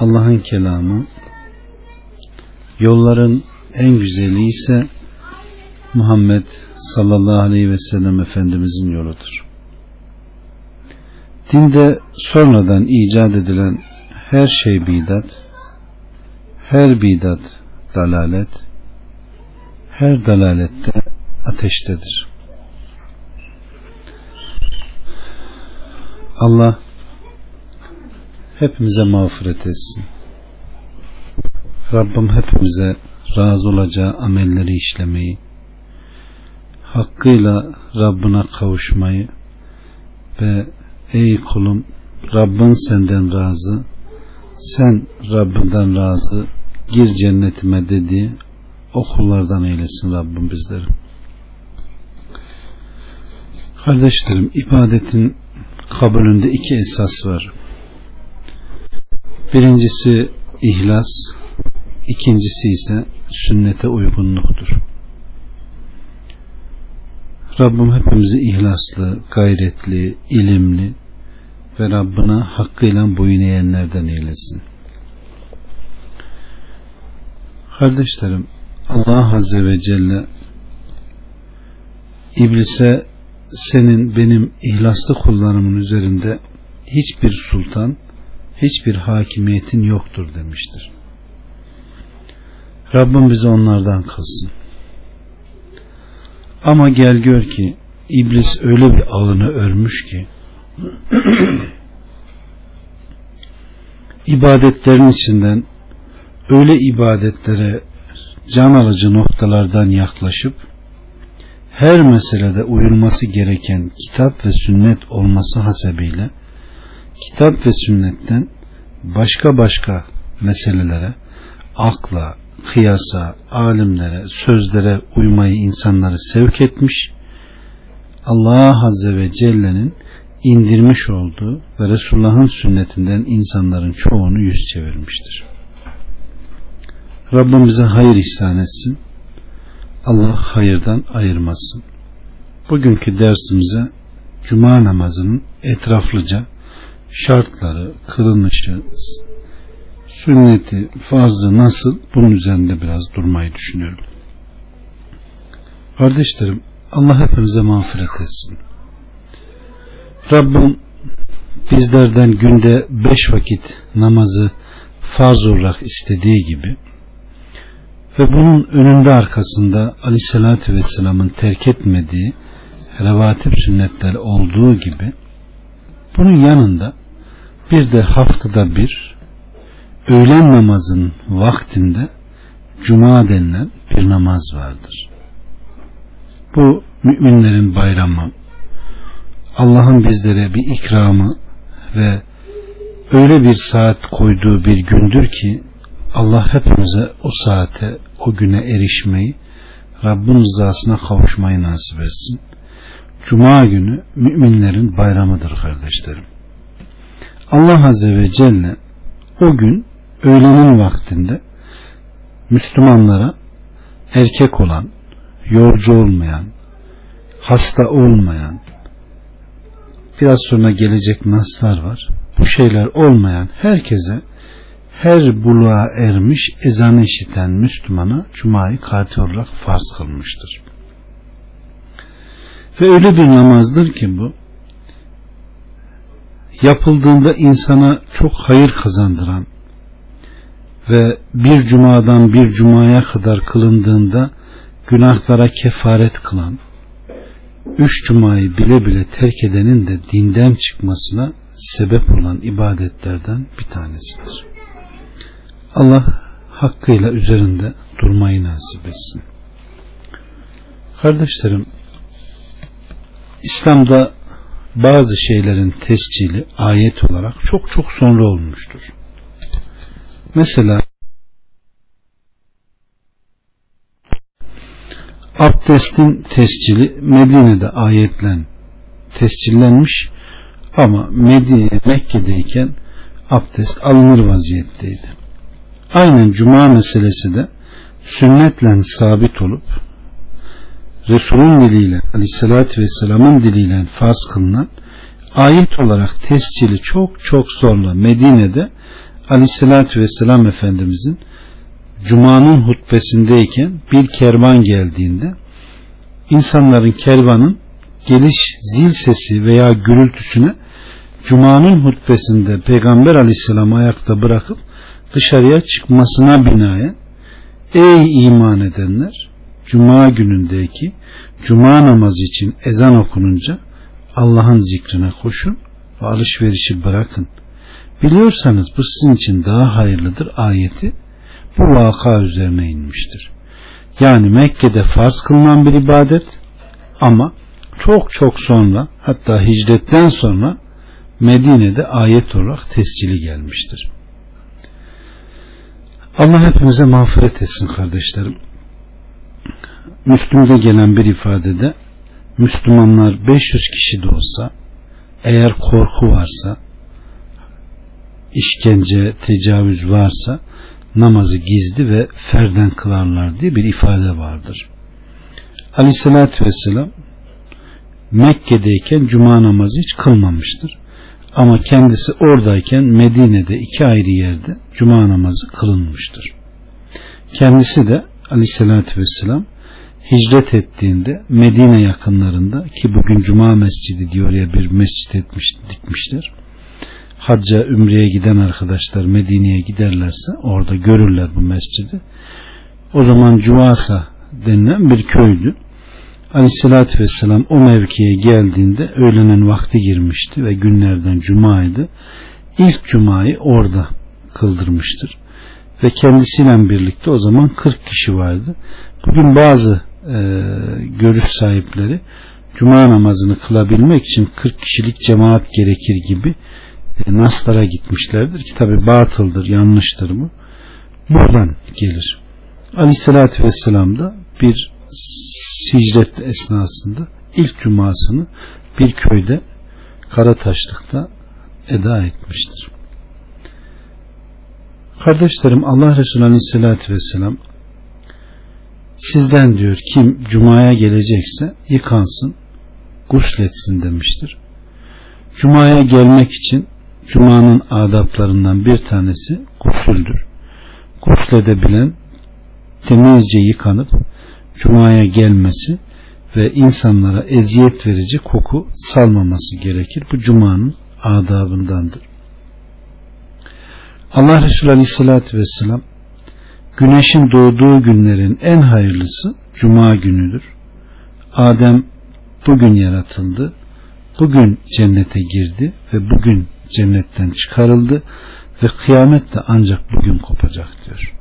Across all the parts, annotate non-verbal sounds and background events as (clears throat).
Allah'ın kelamı, yolların en güzeli ise Muhammed sallallahu aleyhi ve sellem Efendimizin yoludur. Dinde sonradan icat edilen her şey bidat, her bidat dalalet, her dalalette ateştedir. Allah hepimize mağfiret etsin. Rabbim hepimize razı olacağı amelleri işlemeyi, hakkıyla Rabbine kavuşmayı ve ey kulum Rabbin senden razı, sen Rabbinden razı, gir cennetime dediği o kullardan eylesin Rabbim bizleri. Kardeşlerim ibadetin kabulünde iki esas var. Birincisi ihlas, ikincisi ise sünnete uygunluktur. Rabbim hepimizi ihlaslı, gayretli, ilimli ve Rabbine hakkıyla boyun eğenlerden eylesin. Kardeşlerim, Allah Azze ve Celle İblise senin benim ihlaslı kullarımın üzerinde hiçbir sultan, hiçbir hakimiyetin yoktur demiştir. Rabbim bizi onlardan kılsın. Ama gel gör ki iblis öyle bir ağını örmüş ki (clears throat) ibadetlerin içinden öyle ibadetlere can alıcı noktalardan yaklaşıp her meselede uyulması gereken kitap ve sünnet olması hasebiyle kitap ve sünnetten başka başka meselelere akla, kıyasa, alimlere, sözlere uymayı insanları sevk etmiş. Allah Azze ve Celle'nin indirmiş olduğu ve Resulullah'ın sünnetinden insanların çoğunu yüz çevirmiştir. Rabbim bize hayır ihsan etsin. Allah hayırdan ayırmasın. Bugünkü dersimize Cuma namazının etraflıca şartları, kılınışı, sünneti, farzı nasıl bunun üzerinde biraz durmayı düşünüyorum. Kardeşlerim Allah hepimize mağfiret etsin. Rabbim bizlerden günde beş vakit namazı farz olarak istediği gibi ve bunun önünde arkasında aleyhissalatü vesselamın terk etmediği revatip sünnetler olduğu gibi bunun yanında bir de haftada bir öğlen namazın vaktinde cuma denilen bir namaz vardır. Bu müminlerin bayramı, Allah'ın bizlere bir ikramı ve öyle bir saat koyduğu bir gündür ki Allah hepimize o saate, o güne erişmeyi, Rabbin rızasına kavuşmayı nasip etsin. Cuma günü müminlerin bayramıdır kardeşlerim. Allah Azze ve Celle o gün öğlenin vaktinde Müslümanlara erkek olan, yolcu olmayan, hasta olmayan, biraz sonra gelecek naslar var. Bu şeyler olmayan herkese her buluğa ermiş ezanı işiten Müslümana Cuma'yı katil olarak farz kılmıştır. Ve öyle bir namazdır ki bu yapıldığında insana çok hayır kazandıran ve bir cumadan bir cumaya kadar kılındığında günahlara kefaret kılan üç cumayı bile bile terk edenin de dinden çıkmasına sebep olan ibadetlerden bir tanesidir. Allah hakkıyla üzerinde durmayı nasip etsin. Kardeşlerim, İslam'da bazı şeylerin tescili ayet olarak çok çok sonra olmuştur. Mesela abdestin tescili Medine'de ayetle tescillenmiş ama Medine Mekke'deyken abdest alınır vaziyetteydi. Aynen cuma meselesi de sünnetle sabit olup Resul'ün diliyle aleyhissalatü vesselamın diliyle farz kılınan ayet olarak tescili çok çok zorla Medine'de aleyhissalatü vesselam Efendimizin Cuma'nın hutbesindeyken bir kervan geldiğinde insanların kervanın geliş zil sesi veya gürültüsüne Cuma'nın hutbesinde Peygamber aleyhisselam ayakta bırakıp dışarıya çıkmasına binaen Ey iman edenler Cuma günündeki Cuma namazı için ezan okununca Allah'ın zikrine koşun ve alışverişi bırakın. Biliyorsanız bu sizin için daha hayırlıdır ayeti bu vaka üzerine inmiştir. Yani Mekke'de farz kılınan bir ibadet ama çok çok sonra hatta hicretten sonra Medine'de ayet olarak tescili gelmiştir. Allah hepimize mağfiret etsin kardeşlerim. Müslüm'de gelen bir ifadede Müslümanlar 500 kişi de olsa eğer korku varsa işkence, tecavüz varsa namazı gizli ve ferden kılarlar diye bir ifade vardır. Aleyhissalatü vesselam Mekke'deyken cuma namazı hiç kılmamıştır. Ama kendisi oradayken Medine'de iki ayrı yerde cuma namazı kılınmıştır. Kendisi de aleyhissalatü vesselam hicret ettiğinde Medine yakınlarında ki bugün cuma mescidi diye oraya bir mescit etmiş, dikmişler. Hacca, ümreye giden arkadaşlar Medine'ye giderlerse orada görürler bu mescidi. O zaman Cuvasa denilen bir köydü. Aleyhissalatü vesselam o mevkiye geldiğinde öğlenen vakti girmişti ve günlerden cumaydı. İlk cumayı orada kıldırmıştır. Ve kendisiyle birlikte o zaman 40 kişi vardı. Bugün bazı e, görüş sahipleri cuma namazını kılabilmek için 40 kişilik cemaat gerekir gibi e, naslara gitmişlerdir ki tabi batıldır, yanlıştır mı? Buradan gelir. Aleyhissalatü vesselam da bir hicret esnasında ilk cumasını bir köyde Karataşlık'ta eda etmiştir. Kardeşlerim Allah Resulü Aleyhisselatü Vesselam sizden diyor kim cumaya gelecekse yıkansın gusletsin demiştir. Cumaya gelmek için Cuma'nın adaplarından bir tanesi gusüldür. Gusledebilen temizce yıkanıp Cuma'ya gelmesi ve insanlara eziyet verici koku salmaması gerekir. Bu Cuma'nın adabındandır. Allah Resulü Aleyhisselatü Vesselam güneşin doğduğu günlerin en hayırlısı Cuma günüdür. Adem bugün yaratıldı. Bugün cennete girdi ve bugün cennetten çıkarıldı ve kıyamet de ancak bugün kopacak diyor.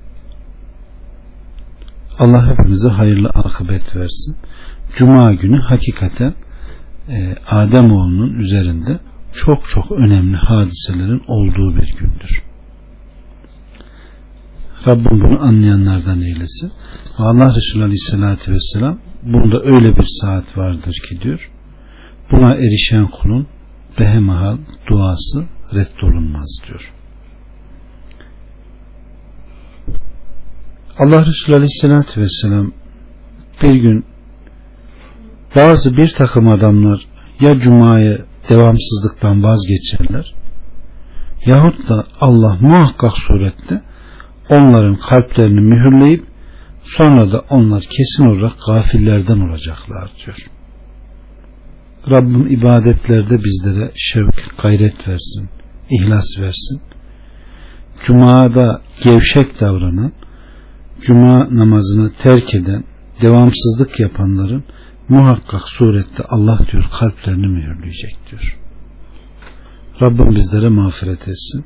Allah hepimize hayırlı akıbet versin. Cuma günü hakikaten e, Ademoğlunun üzerinde çok çok önemli hadiselerin olduğu bir gündür. Rabbim bunu anlayanlardan eylesin. Allah Resulü Aleyhisselatü Vesselam bunda öyle bir saat vardır ki diyor. Buna erişen kulun behemahal duası reddolunmaz diyor. Allah Resulü Aleyhisselatü Vesselam bir gün bazı bir takım adamlar ya Cuma'yı devamsızlıktan vazgeçerler yahut da Allah muhakkak surette onların kalplerini mühürleyip sonra da onlar kesin olarak gafillerden olacaklar diyor. Rabbim ibadetlerde bizlere şevk, gayret versin, ihlas versin. Cuma'da gevşek davranan, Cuma namazını terk eden, devamsızlık yapanların muhakkak surette Allah diyor kalplerini mühürleyecek diyor. Rabbim bizlere mağfiret etsin.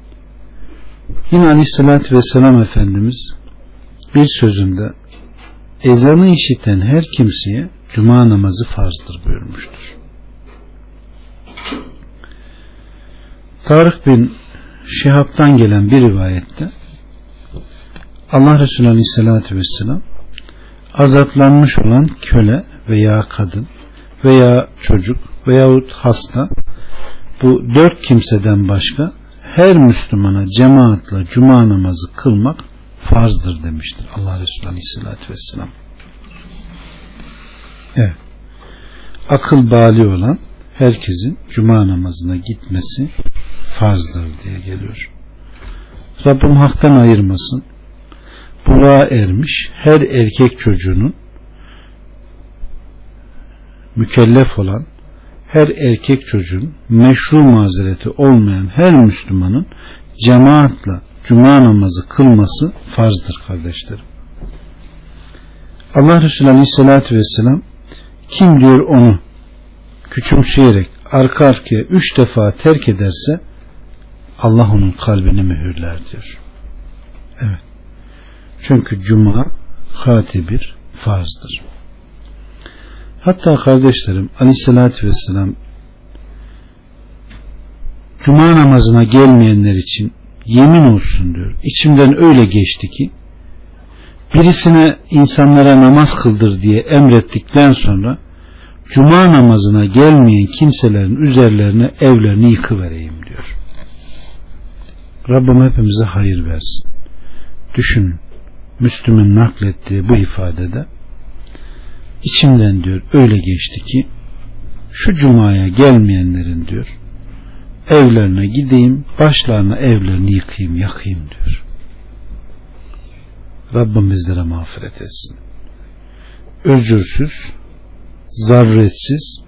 Yine Aleyhisselatü Vesselam Efendimiz bir sözünde ezanı işiten her kimseye cuma namazı farzdır buyurmuştur. Tarık bin Şihab'dan gelen bir rivayette Allah Resulü Aleyhisselatü Vesselam azatlanmış olan köle veya kadın veya çocuk veyahut hasta bu dört kimseden başka her Müslümana cemaatle cuma namazı kılmak farzdır demiştir Allah Resulü Aleyhisselatü Vesselam. Evet. Akıl bali olan herkesin cuma namazına gitmesi farzdır diye geliyor. Rabbim haktan ayırmasın. Buluğa ermiş her erkek çocuğunun mükellef olan her erkek çocuğun meşru mazereti olmayan her Müslümanın cemaatle cuma namazı kılması farzdır kardeşlerim. Allah Resulü Aleyhisselatü Vesselam kim diyor onu küçümseyerek arka arkaya üç defa terk ederse Allah onun kalbini mühürler diyor. Evet. Çünkü cuma bir farzdır. Hatta kardeşlerim aleyhissalatü vesselam cuma namazına gelmeyenler için yemin olsun diyor. İçimden öyle geçti ki birisine insanlara namaz kıldır diye emrettikten sonra cuma namazına gelmeyen kimselerin üzerlerine evlerini yıkıvereyim diyor. Rabbim hepimize hayır versin. Düşünün. Müslüm'ün naklettiği bu ifadede içimden diyor öyle geçti ki şu cumaya gelmeyenlerin diyor evlerine gideyim başlarına evlerini yıkayım yakayım diyor. Rabbim bizlere mağfiret etsin. Özürsüz, zarretsiz,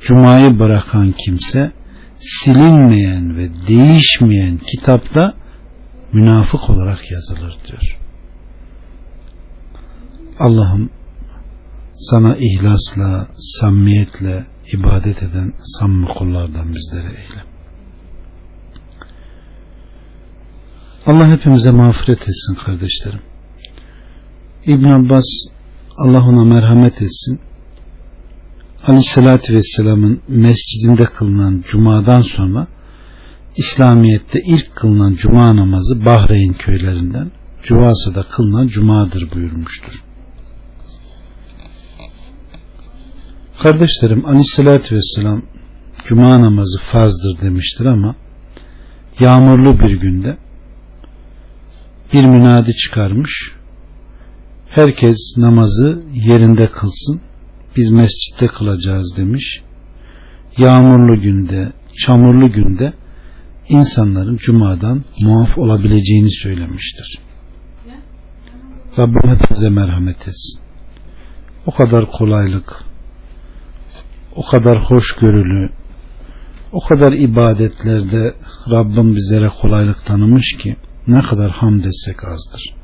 cumayı bırakan kimse silinmeyen ve değişmeyen kitapta münafık olarak yazılır diyor. Allah'ım sana ihlasla, samimiyetle ibadet eden samimi kullardan bizlere eyle. Allah hepimize mağfiret etsin kardeşlerim. İbn Abbas Allah ona merhamet etsin. Aleyhissalatü Vesselam'ın mescidinde kılınan cumadan sonra İslamiyet'te ilk kılınan cuma namazı Bahreyn köylerinden Cuvasa'da kılınan cumadır buyurmuştur. Kardeşlerim Aleyhisselatü Vesselam cuma namazı farzdır demiştir ama yağmurlu bir günde bir münadi çıkarmış. Herkes namazı yerinde kılsın biz mescitte kılacağız demiş. Yağmurlu günde çamurlu günde insanların cumadan muaf olabileceğini söylemiştir. Rabbim hepimize merhamet etsin. O kadar kolaylık o kadar hoşgörülü o kadar ibadetlerde Rabbim bizlere kolaylık tanımış ki ne kadar hamd etsek azdır.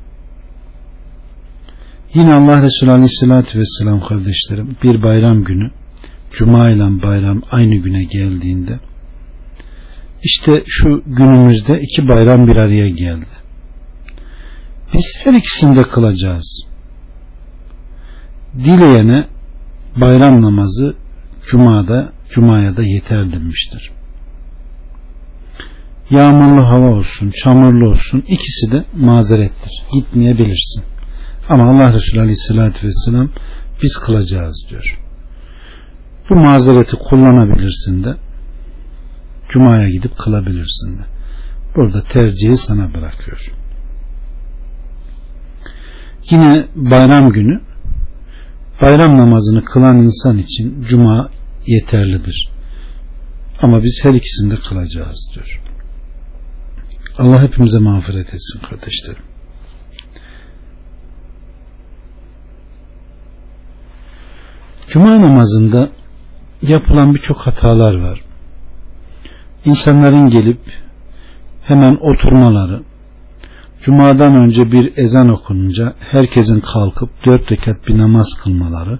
Yine Allah Resulü Aleyhisselatü Vesselam kardeşlerim bir bayram günü Cuma ile bayram aynı güne geldiğinde işte şu günümüzde iki bayram bir araya geldi. Biz her ikisini de kılacağız. Dileyene bayram namazı Cuma'da Cuma'ya da yeter demiştir. Yağmurlu hava olsun, çamurlu olsun ikisi de mazerettir. Gitmeyebilirsin. Ama Allah Resulü Aleyhisselatü Vesselam biz kılacağız diyor. Bu mazereti kullanabilirsin de Cuma'ya gidip kılabilirsin de. Burada tercihi sana bırakıyor. Yine bayram günü bayram namazını kılan insan için cuma yeterlidir. Ama biz her ikisini de kılacağız diyor. Allah hepimize mağfiret etsin kardeşlerim. Cuma namazında yapılan birçok hatalar var. İnsanların gelip hemen oturmaları, Cuma'dan önce bir ezan okununca herkesin kalkıp dört rekat bir namaz kılmaları,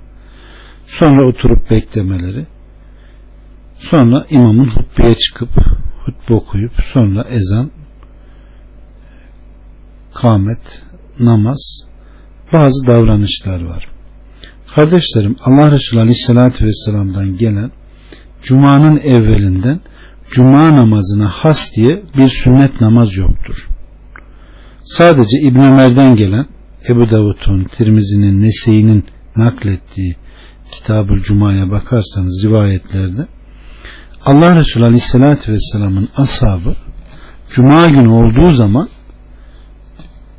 sonra oturup beklemeleri, sonra imamın hutbeye çıkıp hutbe okuyup sonra ezan, kâmet, namaz, bazı davranışlar var. Kardeşlerim Allah Resulü Aleyhisselatü Vesselam'dan gelen Cuma'nın evvelinden Cuma namazına has diye bir sünnet namaz yoktur. Sadece İbn Ömer'den gelen Ebu Davud'un, Tirmizi'nin, Nese'inin naklettiği Kitab-ı Cuma'ya bakarsanız rivayetlerde Allah Resulü Aleyhisselatü Vesselam'ın ashabı Cuma günü olduğu zaman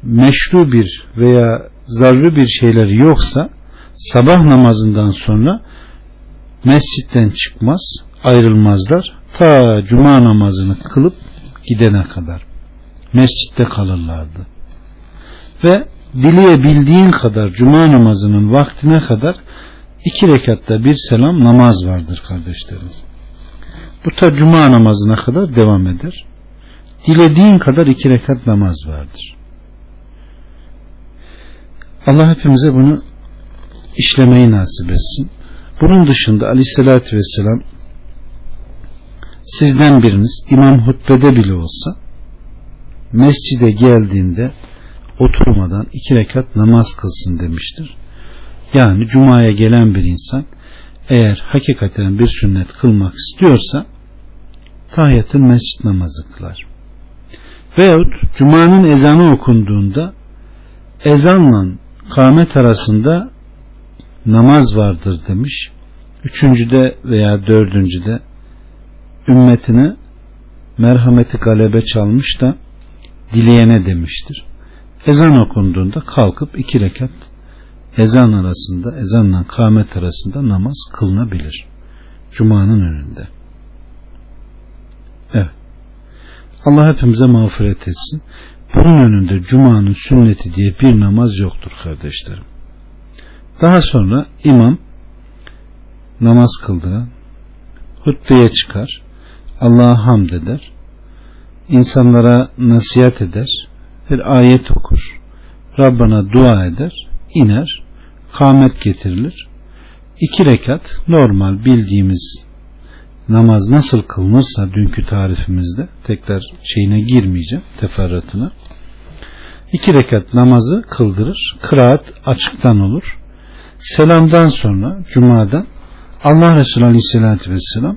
meşru bir veya zarrı bir şeyleri yoksa sabah namazından sonra mescitten çıkmaz, ayrılmazlar. Ta cuma namazını kılıp gidene kadar mescitte kalırlardı. Ve dileyebildiğin kadar cuma namazının vaktine kadar iki rekatta bir selam namaz vardır kardeşlerim. Bu ta cuma namazına kadar devam eder. Dilediğin kadar iki rekat namaz vardır. Allah hepimize bunu işlemeyi nasip etsin. Bunun dışında aleyhissalatü vesselam sizden biriniz imam hutbede bile olsa mescide geldiğinde oturmadan iki rekat namaz kılsın demiştir. Yani cumaya gelen bir insan eğer hakikaten bir sünnet kılmak istiyorsa tahiyyatın mescit namazı kılar. Veyahut cumanın ezanı okunduğunda ezanla kâmet arasında namaz vardır demiş. Üçüncüde veya dördüncüde ümmetine merhameti galebe çalmış da dileyene demiştir. Ezan okunduğunda kalkıp iki rekat ezan arasında, ezanla kâmet arasında namaz kılınabilir. Cuma'nın önünde. Evet. Allah hepimize mağfiret etsin. Bunun önünde Cuma'nın sünneti diye bir namaz yoktur kardeşlerim. Daha sonra imam namaz kıldıran hutbeye çıkar. Allah'a hamd eder. insanlara nasihat eder. Bir ayet okur. Rabbana dua eder. İner. Kamet getirilir. İki rekat normal bildiğimiz namaz nasıl kılınırsa dünkü tarifimizde tekrar şeyine girmeyeceğim teferruatına. İki rekat namazı kıldırır. Kıraat açıktan olur. Selamdan sonra Cuma'da Allah Resulü Aleyhisselatü Vesselam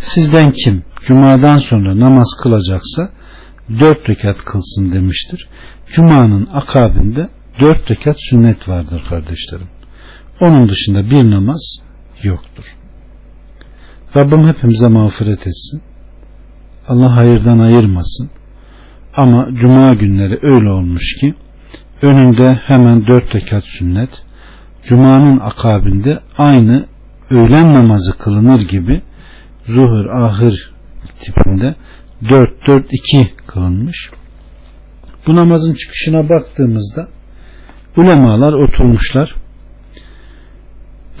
sizden kim Cuma'dan sonra namaz kılacaksa dört rekat kılsın demiştir. Cuma'nın akabinde dört rekat sünnet vardır kardeşlerim. Onun dışında bir namaz yoktur. Rabbim hepimize mağfiret etsin. Allah hayırdan ayırmasın. Ama cuma günleri öyle olmuş ki önünde hemen dört rekat sünnet, cumanın akabinde aynı öğlen namazı kılınır gibi zuhur ahir tipinde 4-4-2 kılınmış. Bu namazın çıkışına baktığımızda ulemalar oturmuşlar.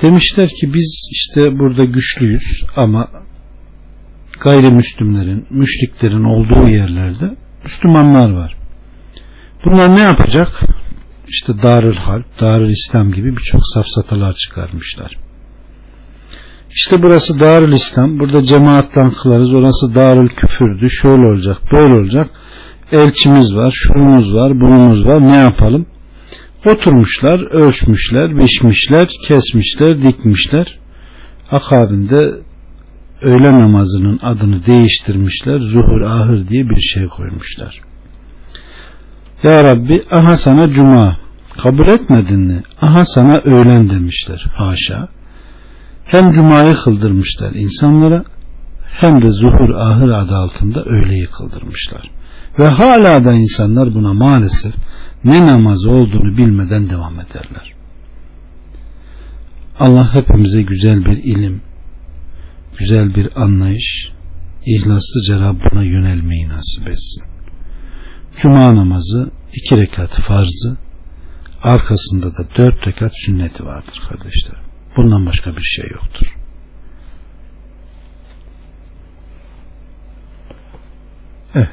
Demişler ki biz işte burada güçlüyüz ama gayrimüslimlerin, müşriklerin olduğu yerlerde Müslümanlar var. Bunlar ne yapacak? İşte Darül Harp, Darül İslam gibi birçok safsatalar çıkarmışlar. İşte burası Darül İslam, burada cemaattan kılarız, orası Darül Küfürdü, şöyle olacak, böyle olacak. Elçimiz var, şunumuz var, bunumuz var, ne yapalım? Oturmuşlar, ölçmüşler, biçmişler, kesmişler, dikmişler. Akabinde öğle namazının adını değiştirmişler. Zuhur ahır diye bir şey koymuşlar. Ya Rabbi aha sana cuma kabul etmedin mi? Aha sana öğlen demişler. Haşa. Hem cumayı kıldırmışlar insanlara hem de zuhur ahır adı altında öğleyi kıldırmışlar. Ve hala da insanlar buna maalesef ne namazı olduğunu bilmeden devam ederler. Allah hepimize güzel bir ilim, güzel bir anlayış, ihlaslıca Rabbına yönelmeyi nasip etsin. Cuma namazı iki rekat farzı, arkasında da dört rekat sünneti vardır kardeşler. Bundan başka bir şey yoktur. Evet.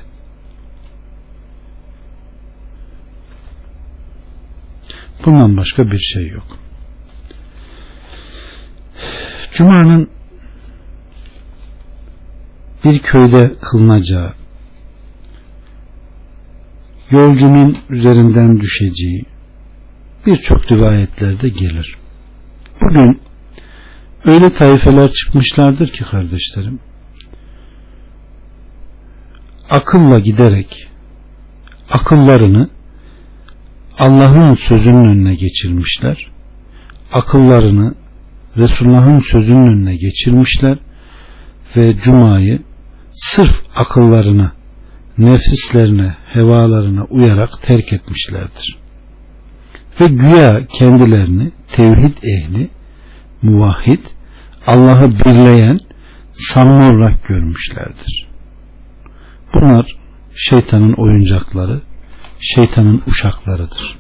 Bundan başka bir şey yok. Cuma'nın bir köyde kılınacağı, yolcunun üzerinden düşeceği birçok rivayetlerde gelir. Bugün öyle tayfeler çıkmışlardır ki kardeşlerim, akılla giderek akıllarını Allah'ın sözünün önüne geçirmişler. Akıllarını Resulullah'ın sözünün önüne geçirmişler ve Cuma'yı sırf akıllarına, nefislerine, hevalarına uyarak terk etmişlerdir. Ve güya kendilerini tevhid ehli, muvahhid, Allah'ı birleyen, samimi olarak görmüşlerdir. Bunlar şeytanın oyuncakları, şeytanın uşaklarıdır.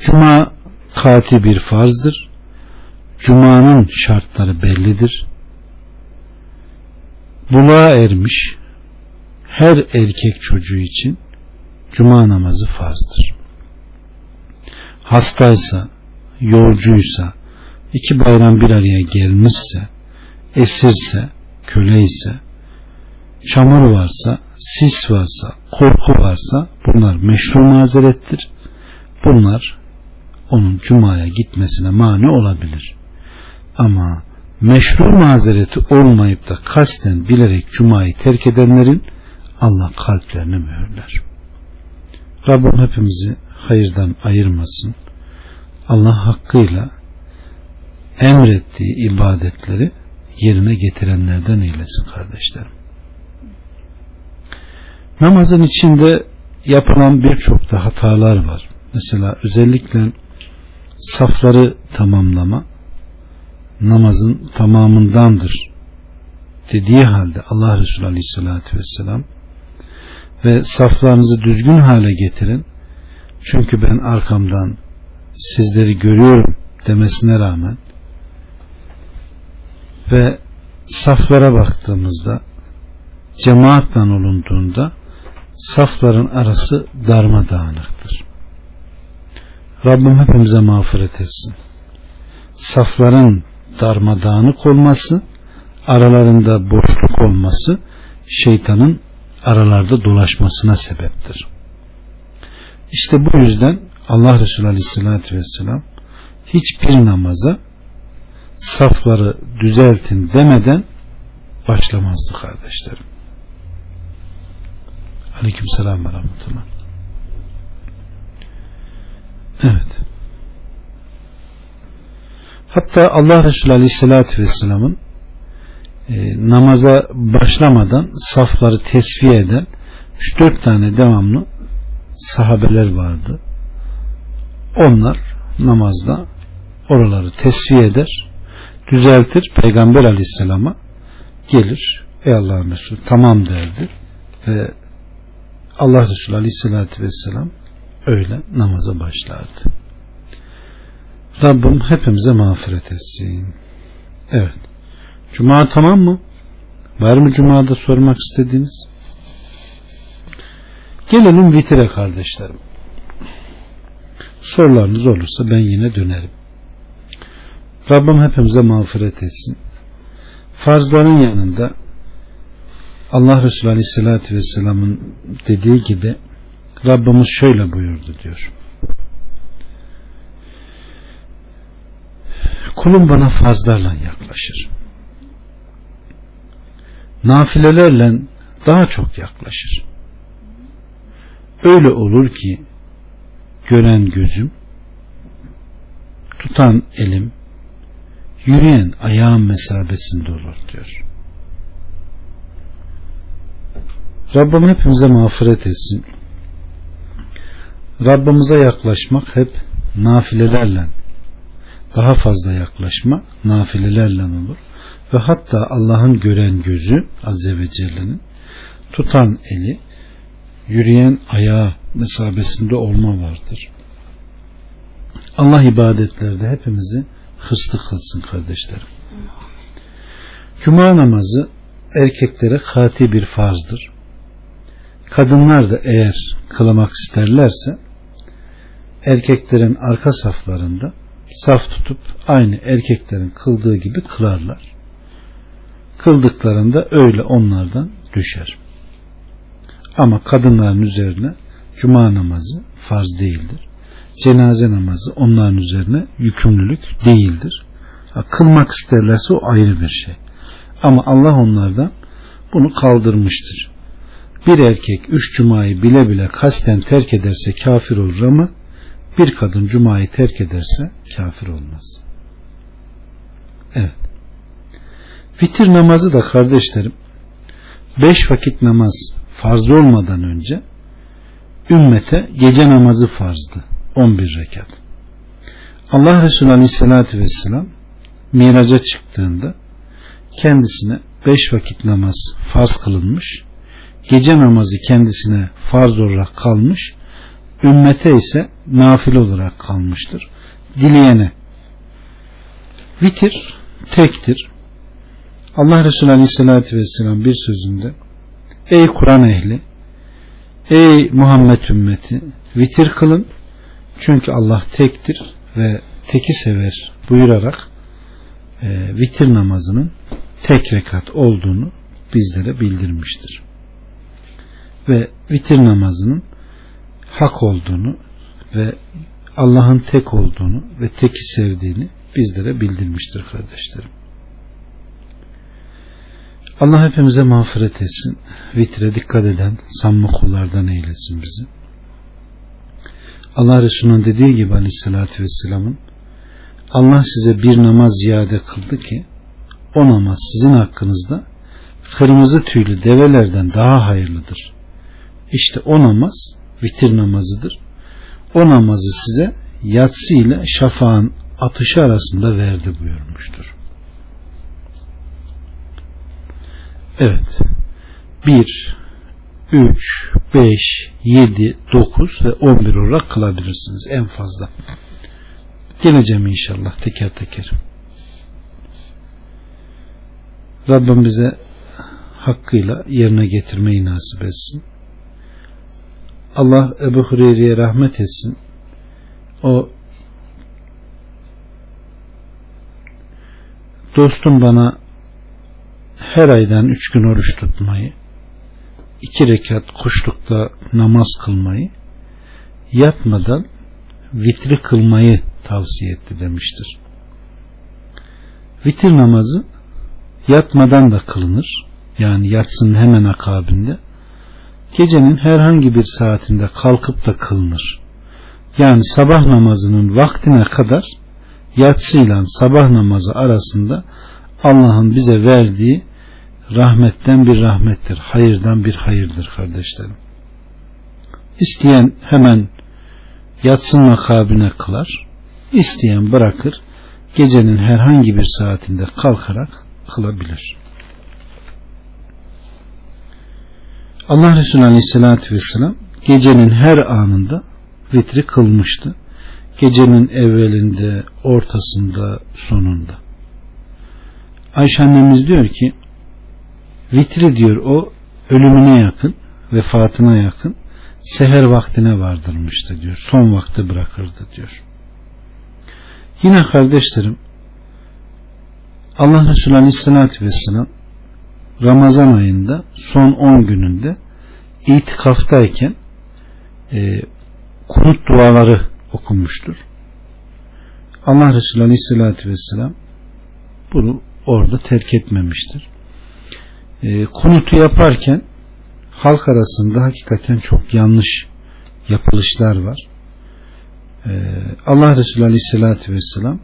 Cuma kati bir farzdır. Cuma'nın şartları bellidir. Buluğa ermiş her erkek çocuğu için cuma namazı farzdır. Hastaysa, yolcuysa, iki bayram bir araya gelmişse, esirse, köle ise, çamur varsa, sis varsa, korku varsa bunlar meşru mazerettir. Bunlar onun cumaya gitmesine mani olabilir. Ama meşru mazereti olmayıp da kasten bilerek cumayı terk edenlerin Allah kalplerini mühürler. Rabbim hepimizi hayırdan ayırmasın. Allah hakkıyla emrettiği ibadetleri yerine getirenlerden eylesin kardeşlerim. Namazın içinde yapılan birçok da hatalar var. Mesela özellikle safları tamamlama namazın tamamındandır dediği halde Allah Resulü Aleyhisselatü Vesselam ve saflarınızı düzgün hale getirin çünkü ben arkamdan sizleri görüyorum demesine rağmen ve saflara baktığımızda cemaattan olunduğunda safların arası darmadağınıktır. Rabbim hepimize mağfiret etsin. Safların darmadağınık olması, aralarında boşluk olması şeytanın aralarda dolaşmasına sebeptir. İşte bu yüzden Allah Resulü Aleyhisselatü Vesselam hiçbir namaza safları düzeltin demeden başlamazdı kardeşlerim. Aleyküm selam ve rahmetullah. Evet. Hatta Allah Resulü Aleyhisselatü Vesselam'ın e, namaza başlamadan safları tesviye eden 3-4 tane devamlı sahabeler vardı. Onlar namazda oraları tesviye eder, düzeltir, Peygamber Aleyhisselam'a gelir. Ey Allah'ın Resulü tamam derdi ve Allah Resulü Aleyhisselatü Vesselam öyle namaza başlardı. Rabbim hepimize mağfiret etsin. Evet. Cuma tamam mı? Var mı Cuma'da sormak istediğiniz? Gelelim vitire kardeşlerim. Sorularınız olursa ben yine dönerim. Rabbim hepimize mağfiret etsin. Farzların yanında Allah Resulü Aleyhisselatü Vesselam'ın dediği gibi Rabbimiz şöyle buyurdu diyor. Kulum bana fazlarla yaklaşır. Nafilelerle daha çok yaklaşır. Öyle olur ki gören gözüm, tutan elim, yürüyen ayağım mesabesinde olur diyor. Rabbim hepimize mağfiret etsin. Rabbimize yaklaşmak hep nafilelerle daha fazla yaklaşma nafilelerle olur ve hatta Allah'ın gören gözü Azze ve Celle'nin tutan eli yürüyen ayağı mesabesinde olma vardır. Allah ibadetlerde hepimizi hırslı kılsın kardeşlerim. Cuma namazı erkeklere kati bir farzdır. Kadınlar da eğer kılamak isterlerse erkeklerin arka saflarında saf tutup aynı erkeklerin kıldığı gibi kılarlar. Kıldıklarında öyle onlardan düşer. Ama kadınların üzerine cuma namazı farz değildir. Cenaze namazı onların üzerine yükümlülük değildir. kılmak isterlerse o ayrı bir şey. Ama Allah onlardan bunu kaldırmıştır. Bir erkek üç cumayı bile bile kasten terk ederse kafir olur ama bir kadın cumayı terk ederse kafir olmaz. Evet. Vitir namazı da kardeşlerim beş vakit namaz farz olmadan önce ümmete gece namazı farzdı. 11 rekat. Allah Resulü Aleyhisselatü Vesselam miraca çıktığında kendisine beş vakit namaz farz kılınmış, gece namazı kendisine farz olarak kalmış, ümmete ise nafil olarak kalmıştır. Dileyene vitir tektir. Allah Resulü Aleyhisselatü Vesselam bir sözünde Ey Kur'an ehli Ey Muhammed ümmeti vitir kılın çünkü Allah tektir ve teki sever buyurarak e, vitir namazının tek rekat olduğunu bizlere bildirmiştir. Ve vitir namazının hak olduğunu ve Allah'ın tek olduğunu ve teki sevdiğini bizlere bildirmiştir kardeşlerim. Allah hepimize mağfiret etsin. Vitre dikkat eden samimi kullardan eylesin bizi. Allah Resulü'nün dediği gibi aleyhissalatü vesselamın Allah size bir namaz ziyade kıldı ki o namaz sizin hakkınızda kırmızı tüylü develerden daha hayırlıdır. İşte o namaz vitir namazıdır. O namazı size yatsı ile şafağın atışı arasında verdi buyurmuştur. Evet. 1, 3, 5, 7, 9 ve 11 olarak kılabilirsiniz en fazla. Geleceğim inşallah teker teker. Rabbim bize hakkıyla yerine getirmeyi nasip etsin. Allah Ebu Hureyre'ye rahmet etsin. O dostum bana her aydan üç gün oruç tutmayı, iki rekat kuşlukta namaz kılmayı, yatmadan vitri kılmayı tavsiye etti demiştir. Vitir namazı yatmadan da kılınır. Yani yatsının hemen akabinde. Gecenin herhangi bir saatinde kalkıp da kılınır. Yani sabah namazının vaktine kadar yatsıyla sabah namazı arasında Allah'ın bize verdiği rahmetten bir rahmettir. Hayırdan bir hayırdır kardeşlerim. İsteyen hemen yatsın makabine kılar. İsteyen bırakır. Gecenin herhangi bir saatinde kalkarak kılabilir. Allah Resulü Aleyhisselatü Vesselam gecenin her anında vitri kılmıştı. Gecenin evvelinde, ortasında, sonunda. Ayşe annemiz diyor ki vitri diyor o ölümüne yakın, vefatına yakın seher vaktine vardırmıştı diyor. Son vakti bırakırdı diyor. Yine kardeşlerim Allah Resulü Aleyhisselatü Vesselam Ramazan ayında son 10 gününde itikaftayken e, kunut duaları okunmuştur. Allah Resulü Aleyhisselatü Vesselam bunu orada terk etmemiştir. E, kunutu yaparken halk arasında hakikaten çok yanlış yapılışlar var. E, Allah Resulü Aleyhisselatü Vesselam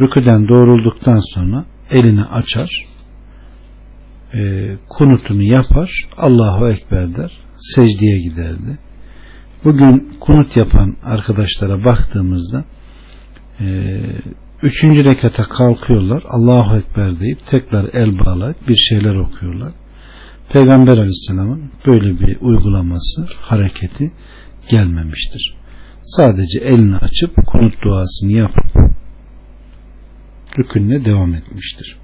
rüküden doğrulduktan sonra elini açar e, kunutunu yapar Allahu Ekber der secdeye giderdi. Bugün kunut yapan arkadaşlara baktığımızda e, üçüncü rekata kalkıyorlar Allahu Ekber deyip tekrar el bağlayıp bir şeyler okuyorlar. Peygamber Aleyhisselam'ın böyle bir uygulaması hareketi gelmemiştir. Sadece elini açıp kunut duasını yapıp rükünle devam etmiştir.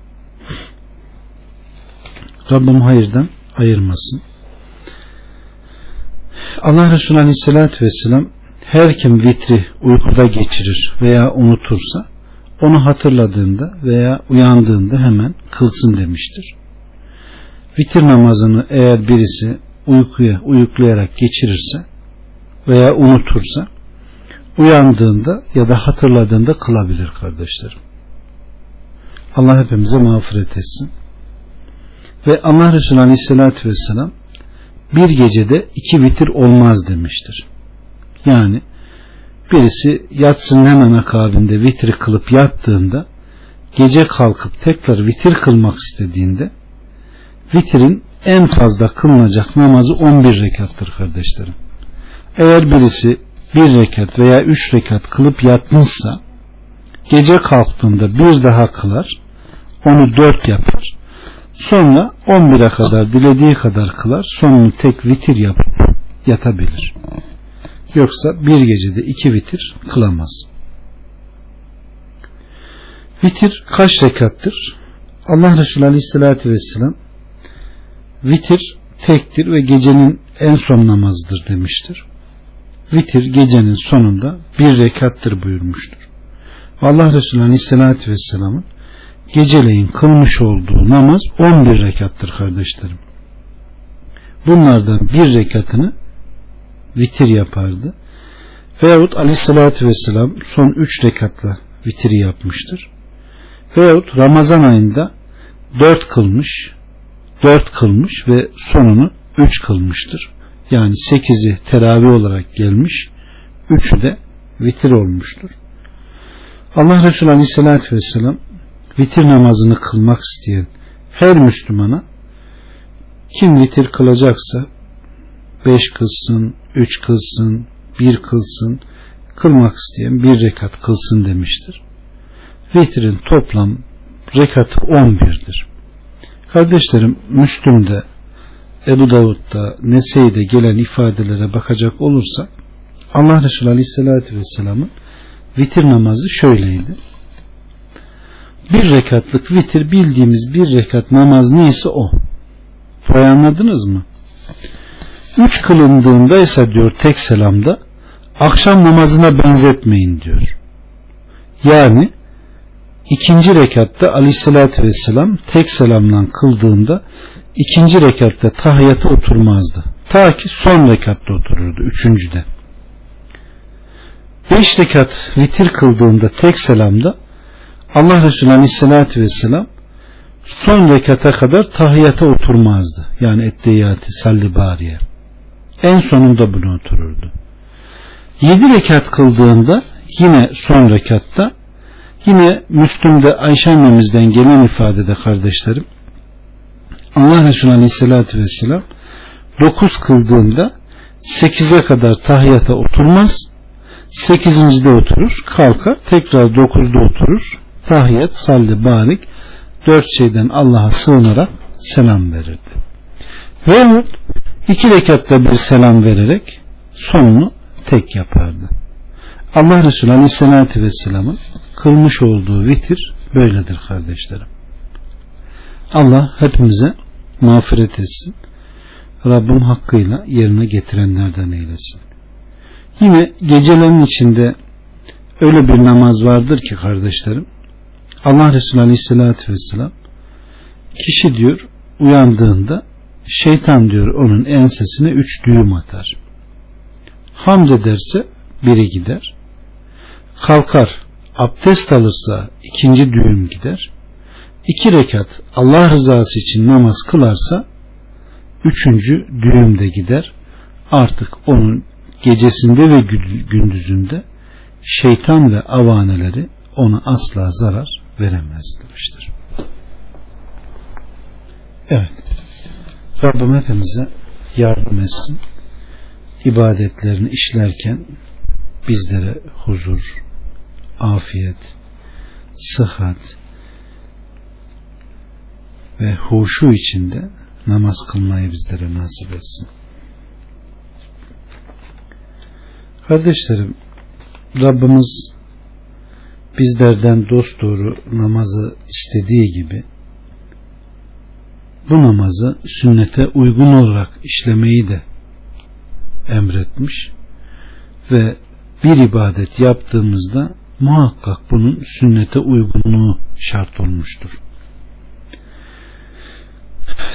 Rabbim hayırdan ayırmasın. Allah Resulü Aleyhisselatü Vesselam her kim vitri uykuda geçirir veya unutursa onu hatırladığında veya uyandığında hemen kılsın demiştir. Vitir namazını eğer birisi uykuya uyuklayarak geçirirse veya unutursa uyandığında ya da hatırladığında kılabilir kardeşlerim. Allah hepimize mağfiret etsin. Ve Allah Resulü Aleyhisselatü Vesselam bir gecede iki vitir olmaz demiştir. Yani birisi yatsının hemen akabinde vitri kılıp yattığında gece kalkıp tekrar vitir kılmak istediğinde vitrin en fazla kılınacak namazı 11 rekattır kardeşlerim. Eğer birisi bir rekat veya üç rekat kılıp yatmışsa gece kalktığında bir daha kılar onu dört yapar sonra 11'e kadar dilediği kadar kılar sonunu tek vitir yapıp yatabilir. Yoksa bir gecede iki vitir kılamaz. Vitir kaç rekattır? Allah Resulü Aleyhisselatü Vesselam vitir tektir ve gecenin en son namazıdır demiştir. Vitir gecenin sonunda bir rekattır buyurmuştur. Allah Resulü Aleyhisselatü Vesselam'ın geceleyin kılmış olduğu namaz 11 rekattır kardeşlerim. Bunlardan bir rekatını vitir yapardı. Veyahut aleyhissalatü vesselam son üç rekatla vitiri yapmıştır. Veyahut Ramazan ayında dört kılmış, dört kılmış ve sonunu üç kılmıştır. Yani sekizi teravih olarak gelmiş, üçü de vitir olmuştur. Allah Resulü Aleyhisselatü Vesselam vitir namazını kılmak isteyen her Müslümana kim vitir kılacaksa beş kılsın, üç kılsın, bir kılsın, kılmak isteyen bir rekat kılsın demiştir. Vitrin toplam rekatı on birdir. Kardeşlerim Müslüm'de Ebu Davud'da Nese'de gelen ifadelere bakacak olursak Allah Resulü Aleyhisselatü Vesselam'ın vitir namazı şöyleydi. Bir rekatlık vitir bildiğimiz bir rekat namaz neyse o. Burayı anladınız mı? Üç kılındığında ise diyor tek selamda akşam namazına benzetmeyin diyor. Yani ikinci rekatta aleyhissalatü vesselam tek selamla kıldığında ikinci rekatta tahiyyata oturmazdı. Ta ki son rekatta otururdu. Üçüncüde. Beş rekat vitir kıldığında tek selamda Allah Resulü Aleyhisselatü Vesselam son rekata kadar tahiyyata oturmazdı. Yani etteyati salli bariye. En sonunda bunu otururdu. Yedi rekat kıldığında yine son rekatta yine Müslüm'de Ayşe annemizden gelen ifadede kardeşlerim Allah Resulü Aleyhisselatü Vesselam dokuz kıldığında sekize kadar tahiyyata oturmaz sekizincide oturur kalkar tekrar dokuzda oturur tahiyyat salli barik dört şeyden Allah'a sığınarak selam verirdi. Veyahut iki rekatta bir selam vererek sonunu tek yapardı. Allah Resulü Aleyhisselatü Vesselam'ın kılmış olduğu vitir böyledir kardeşlerim. Allah hepimize mağfiret etsin. Rabbim hakkıyla yerine getirenlerden eylesin. Yine gecelerin içinde öyle bir namaz vardır ki kardeşlerim Allah Resulü Aleyhisselatü Vesselam kişi diyor uyandığında şeytan diyor onun ensesine üç düğüm atar. Hamd ederse biri gider. Kalkar abdest alırsa ikinci düğüm gider. İki rekat Allah rızası için namaz kılarsa üçüncü düğüm de gider. Artık onun gecesinde ve gündüzünde şeytan ve avaneleri ona asla zarar veremez demiştir. Evet. Rabbim hepimize yardım etsin. İbadetlerini işlerken bizlere huzur, afiyet, sıhhat ve huşu içinde namaz kılmayı bizlere nasip etsin. Kardeşlerim, Rabbimiz bizlerden dost doğru namazı istediği gibi bu namazı sünnete uygun olarak işlemeyi de emretmiş ve bir ibadet yaptığımızda muhakkak bunun sünnete uygunluğu şart olmuştur.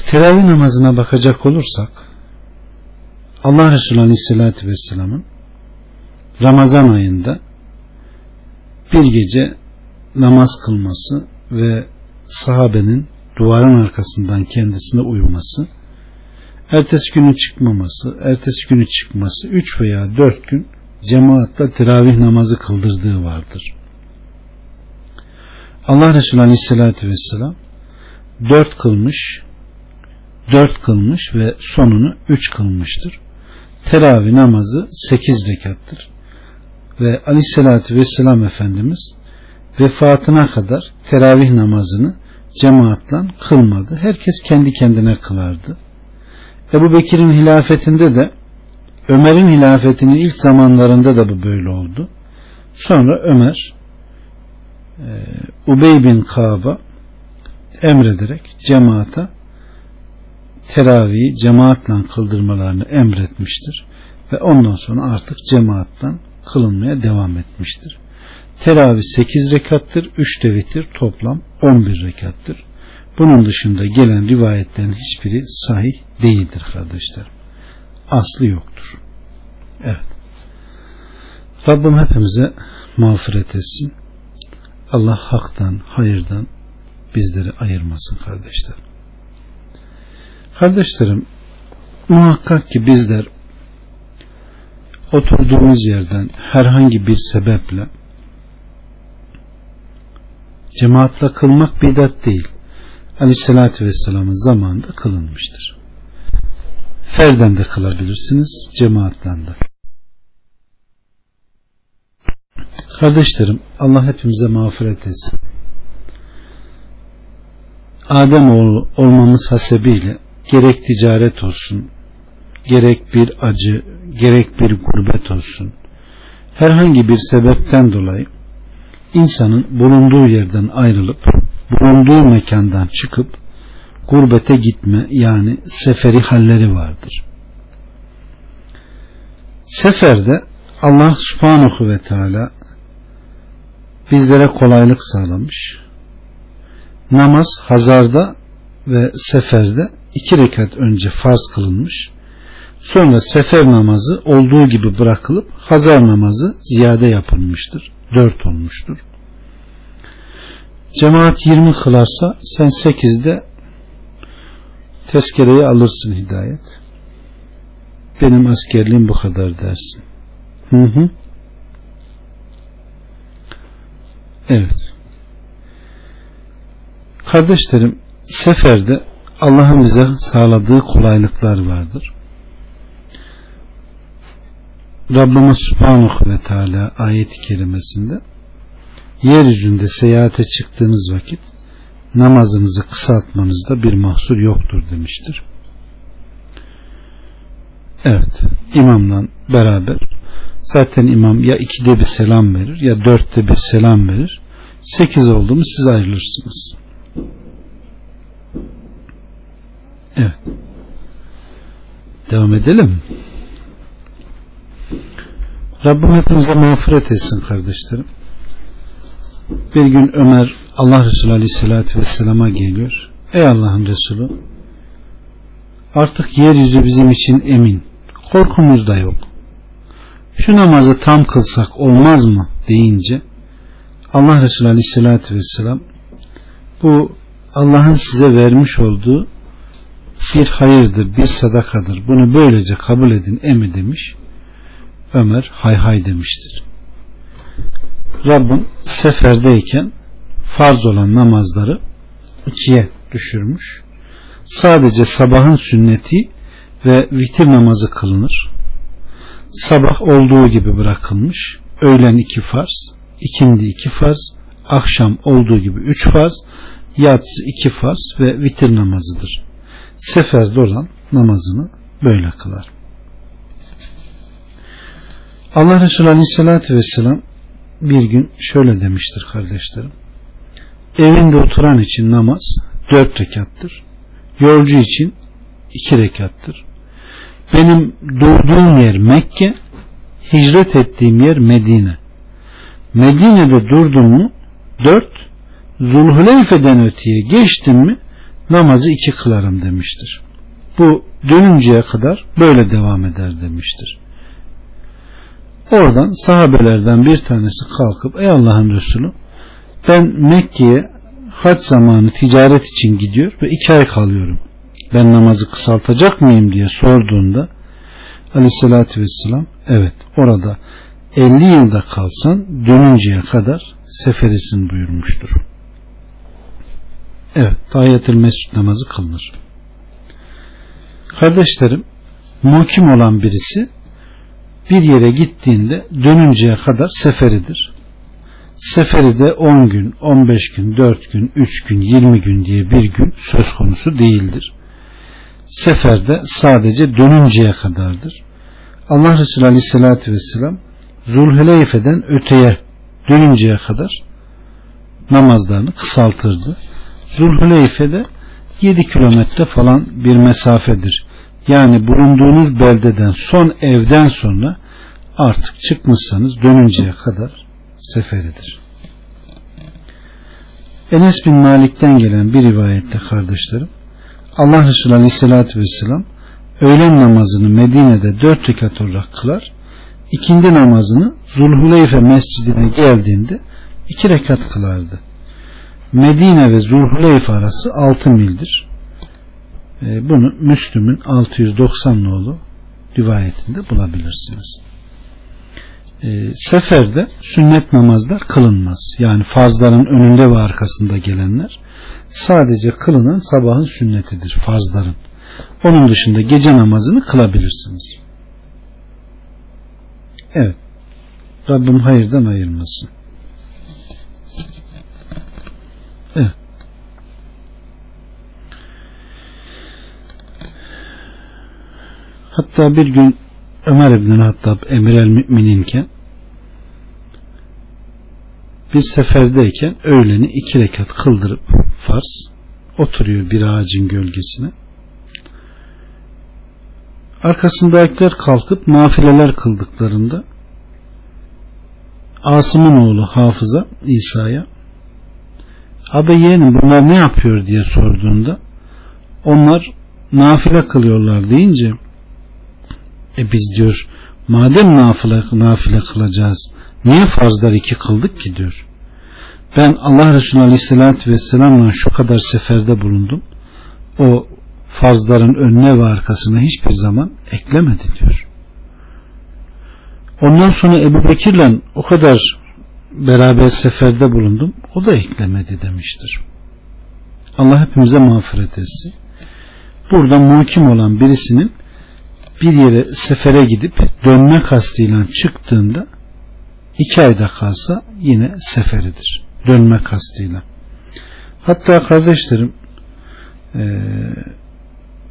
Teravih namazına bakacak olursak Allah Resulü Aleyhisselatü Vesselam'ın Ramazan ayında bir gece namaz kılması ve sahabenin duvarın arkasından kendisine uyuması ertesi günü çıkmaması, ertesi günü çıkması 3 veya 4 gün cemaatle teravih namazı kıldırdığı vardır. Allah Resulü Aleyhisselatü Vesselam 4 kılmış, 4 kılmış ve sonunu 3 kılmıştır. Teravih namazı 8 rekattır. Ve Aleyhisselatü Vesselam Efendimiz vefatına kadar teravih namazını cemaatle kılmadı. Herkes kendi kendine kılardı. Ebu Bekir'in hilafetinde de Ömer'in hilafetinin ilk zamanlarında da bu böyle oldu. Sonra Ömer e, Ubey bin Kaab'a emrederek cemaata teravihi cemaatle kıldırmalarını emretmiştir. Ve ondan sonra artık cemaatten kılınmaya devam etmiştir. Teravih 8 rekattır, 3 de vitir toplam 11 rekattır. Bunun dışında gelen rivayetlerin hiçbiri sahih değildir kardeşlerim. Aslı yoktur. Evet. Rabbim hepimize mağfiret etsin. Allah haktan, hayırdan bizleri ayırmasın kardeşlerim. Kardeşlerim, muhakkak ki bizler oturduğumuz yerden herhangi bir sebeple cemaatle kılmak bidat değil. Aleyhissalatü Vesselam'ın zamanında kılınmıştır. Ferden de kılabilirsiniz, cemaatle de. Kardeşlerim, Allah hepimize mağfiret etsin. Adem oğlu olmamız hasebiyle gerek ticaret olsun, gerek bir acı, gerek bir gurbet olsun, herhangi bir sebepten dolayı insanın bulunduğu yerden ayrılıp bulunduğu mekandan çıkıp gurbete gitme yani seferi halleri vardır. Seferde Allah subhanahu ve teala bizlere kolaylık sağlamış. Namaz hazarda ve seferde iki rekat önce farz kılınmış. Sonra sefer namazı olduğu gibi bırakılıp hazar namazı ziyade yapılmıştır. Dört olmuştur. Cemaat 20 kılarsa sen 8'de tezkereyi alırsın hidayet. Benim askerliğim bu kadar dersin. Hı hı. Evet. Kardeşlerim seferde Allah'ın bize sağladığı kolaylıklar vardır. Rabbimiz Subhanahu ve Teala ayeti kerimesinde yeryüzünde seyahate çıktığınız vakit namazınızı kısaltmanızda bir mahsur yoktur demiştir. Evet, imamla beraber zaten imam ya ikide bir selam verir ya dörtte bir selam verir. Sekiz oldu mu siz ayrılırsınız. Evet. Devam edelim. Rabbim hepimize mağfiret etsin kardeşlerim. Bir gün Ömer Allah Resulü Aleyhisselatü Vesselam'a geliyor. Ey Allah'ın Resulü artık yeryüzü bizim için emin. Korkumuz da yok. Şu namazı tam kılsak olmaz mı deyince Allah Resulü Aleyhisselatü Vesselam bu Allah'ın size vermiş olduğu bir hayırdır, bir sadakadır. Bunu böylece kabul edin emi demiş. Ömer hay hay demiştir. Rabbim seferdeyken farz olan namazları ikiye düşürmüş. Sadece sabahın sünneti ve vitir namazı kılınır. Sabah olduğu gibi bırakılmış. Öğlen iki farz, ikindi iki farz, akşam olduğu gibi üç farz, yatsı iki farz ve vitir namazıdır. Seferde olan namazını böyle kılar. Allah Resulü Aleyhisselatü Vesselam bir gün şöyle demiştir kardeşlerim. Evinde oturan için namaz dört rekattır. Yolcu için iki rekattır. Benim doğduğum yer Mekke, hicret ettiğim yer Medine. Medine'de durdum mu dört, Zulhuleyfe'den öteye geçtim mi namazı iki kılarım demiştir. Bu dönünceye kadar böyle devam eder demiştir. Oradan sahabelerden bir tanesi kalkıp ey Allah'ın Resulü ben Mekke'ye hac zamanı ticaret için gidiyor ve iki ay kalıyorum. ben namazı kısaltacak mıyım diye sorduğunda aleyhissalatü vesselam evet orada 50 yılda kalsan dönünceye kadar seferisin buyurmuştur. Evet, tahiyyatül mescid namazı kılınır. Kardeşlerim, muhkim olan birisi bir yere gittiğinde dönünceye kadar seferidir. Seferi de 10 gün, 15 gün, 4 gün, 3 gün, 20 gün diye bir gün söz konusu değildir. Seferde sadece dönünceye kadardır. Allah Resulü Aleyhisselatü Vesselam Zulhuleyfe'den öteye dönünceye kadar namazlarını kısaltırdı. Zulhuleyfe'de 7 kilometre falan bir mesafedir. Yani bulunduğunuz beldeden son evden sonra artık çıkmışsanız dönünceye kadar seferidir. Enes bin Malik'ten gelen bir rivayette kardeşlerim Allah Resulü Aleyhisselatü Vesselam öğlen namazını Medine'de dört rekat olarak kılar ikindi namazını Zulhuleyfe mescidine geldiğinde iki rekat kılardı. Medine ve Zulhuleyfe arası altı mildir. E, bunu Müslüm'ün 690 nolu rivayetinde bulabilirsiniz. E, seferde sünnet namazlar kılınmaz. Yani farzların önünde ve arkasında gelenler sadece kılınan sabahın sünnetidir farzların. Onun dışında gece namazını kılabilirsiniz. Evet. Rabbim hayırdan ayırmasın. Evet. Hatta bir gün Ömer İbn Hattab emir el mümininken bir seferdeyken öğleni iki rekat kıldırıp farz oturuyor bir ağacın gölgesine. Arkasındakiler kalkıp nafileler kıldıklarında Asım'ın oğlu Hafıza İsa'ya abi yeğenim bunlar ne yapıyor diye sorduğunda onlar nafile kılıyorlar deyince e biz diyor madem nafile, nafile kılacağız niye farzlar iki kıldık ki diyor ben Allah Resulü Aleyhisselatü Vesselam'la şu kadar seferde bulundum o farzların önüne ve arkasına hiçbir zaman eklemedi diyor. Ondan sonra Ebu Bekir'le o kadar beraber seferde bulundum. O da eklemedi demiştir. Allah hepimize mağfiret etsin. Burada muhkim olan birisinin bir yere sefere gidip dönme kastıyla çıktığında iki ayda kalsa yine seferidir. Dönme kastıyla. Hatta kardeşlerim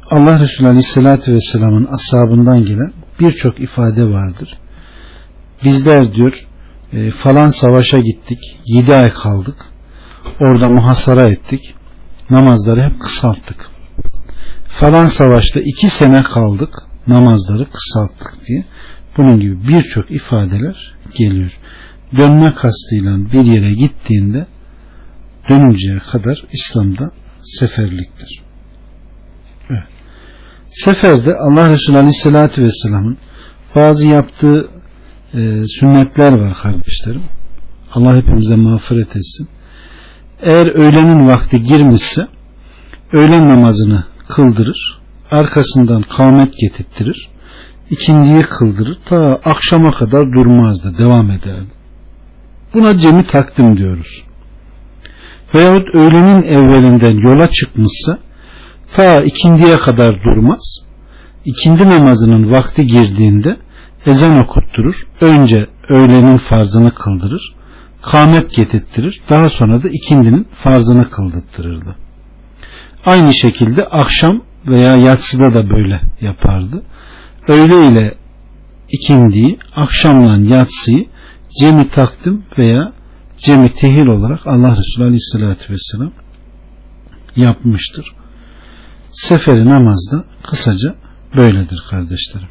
Allah Resulü Aleyhisselatü Vesselam'ın ashabından gelen birçok ifade vardır. Bizler diyor e, falan savaşa gittik. Yedi ay kaldık. Orada muhasara ettik. Namazları hep kısalttık. Falan savaşta iki sene kaldık. Namazları kısalttık diye. Bunun gibi birçok ifadeler geliyor. Dönme kastıyla bir yere gittiğinde dönünceye kadar İslam'da seferliktir. Evet. Seferde Allah Resulü Aleyhisselatü Vesselam'ın bazı yaptığı e, sünnetler var kardeşlerim. Allah hepimize mağfiret etsin. Eğer öğlenin vakti girmişse öğlen namazını kıldırır. Arkasından kâmet getirttirir. ikindiyi kıldırır. Ta akşama kadar durmazdı. Devam ederdi. Buna cemi takdim diyoruz. Veyahut öğlenin evvelinden yola çıkmışsa ta ikindiye kadar durmaz. İkindi namazının vakti girdiğinde ezan okutturur. Önce öğlenin farzını kıldırır. Kamet getirttirir. Daha sonra da ikindinin farzını kıldırtırırdı. Aynı şekilde akşam veya yatsıda da böyle yapardı. Öğle ile ikindiyi, akşamla yatsıyı cemi takdim veya cemi tehil olarak Allah Resulü Aleyhisselatü Vesselam yapmıştır. Seferi namazda kısaca böyledir kardeşlerim.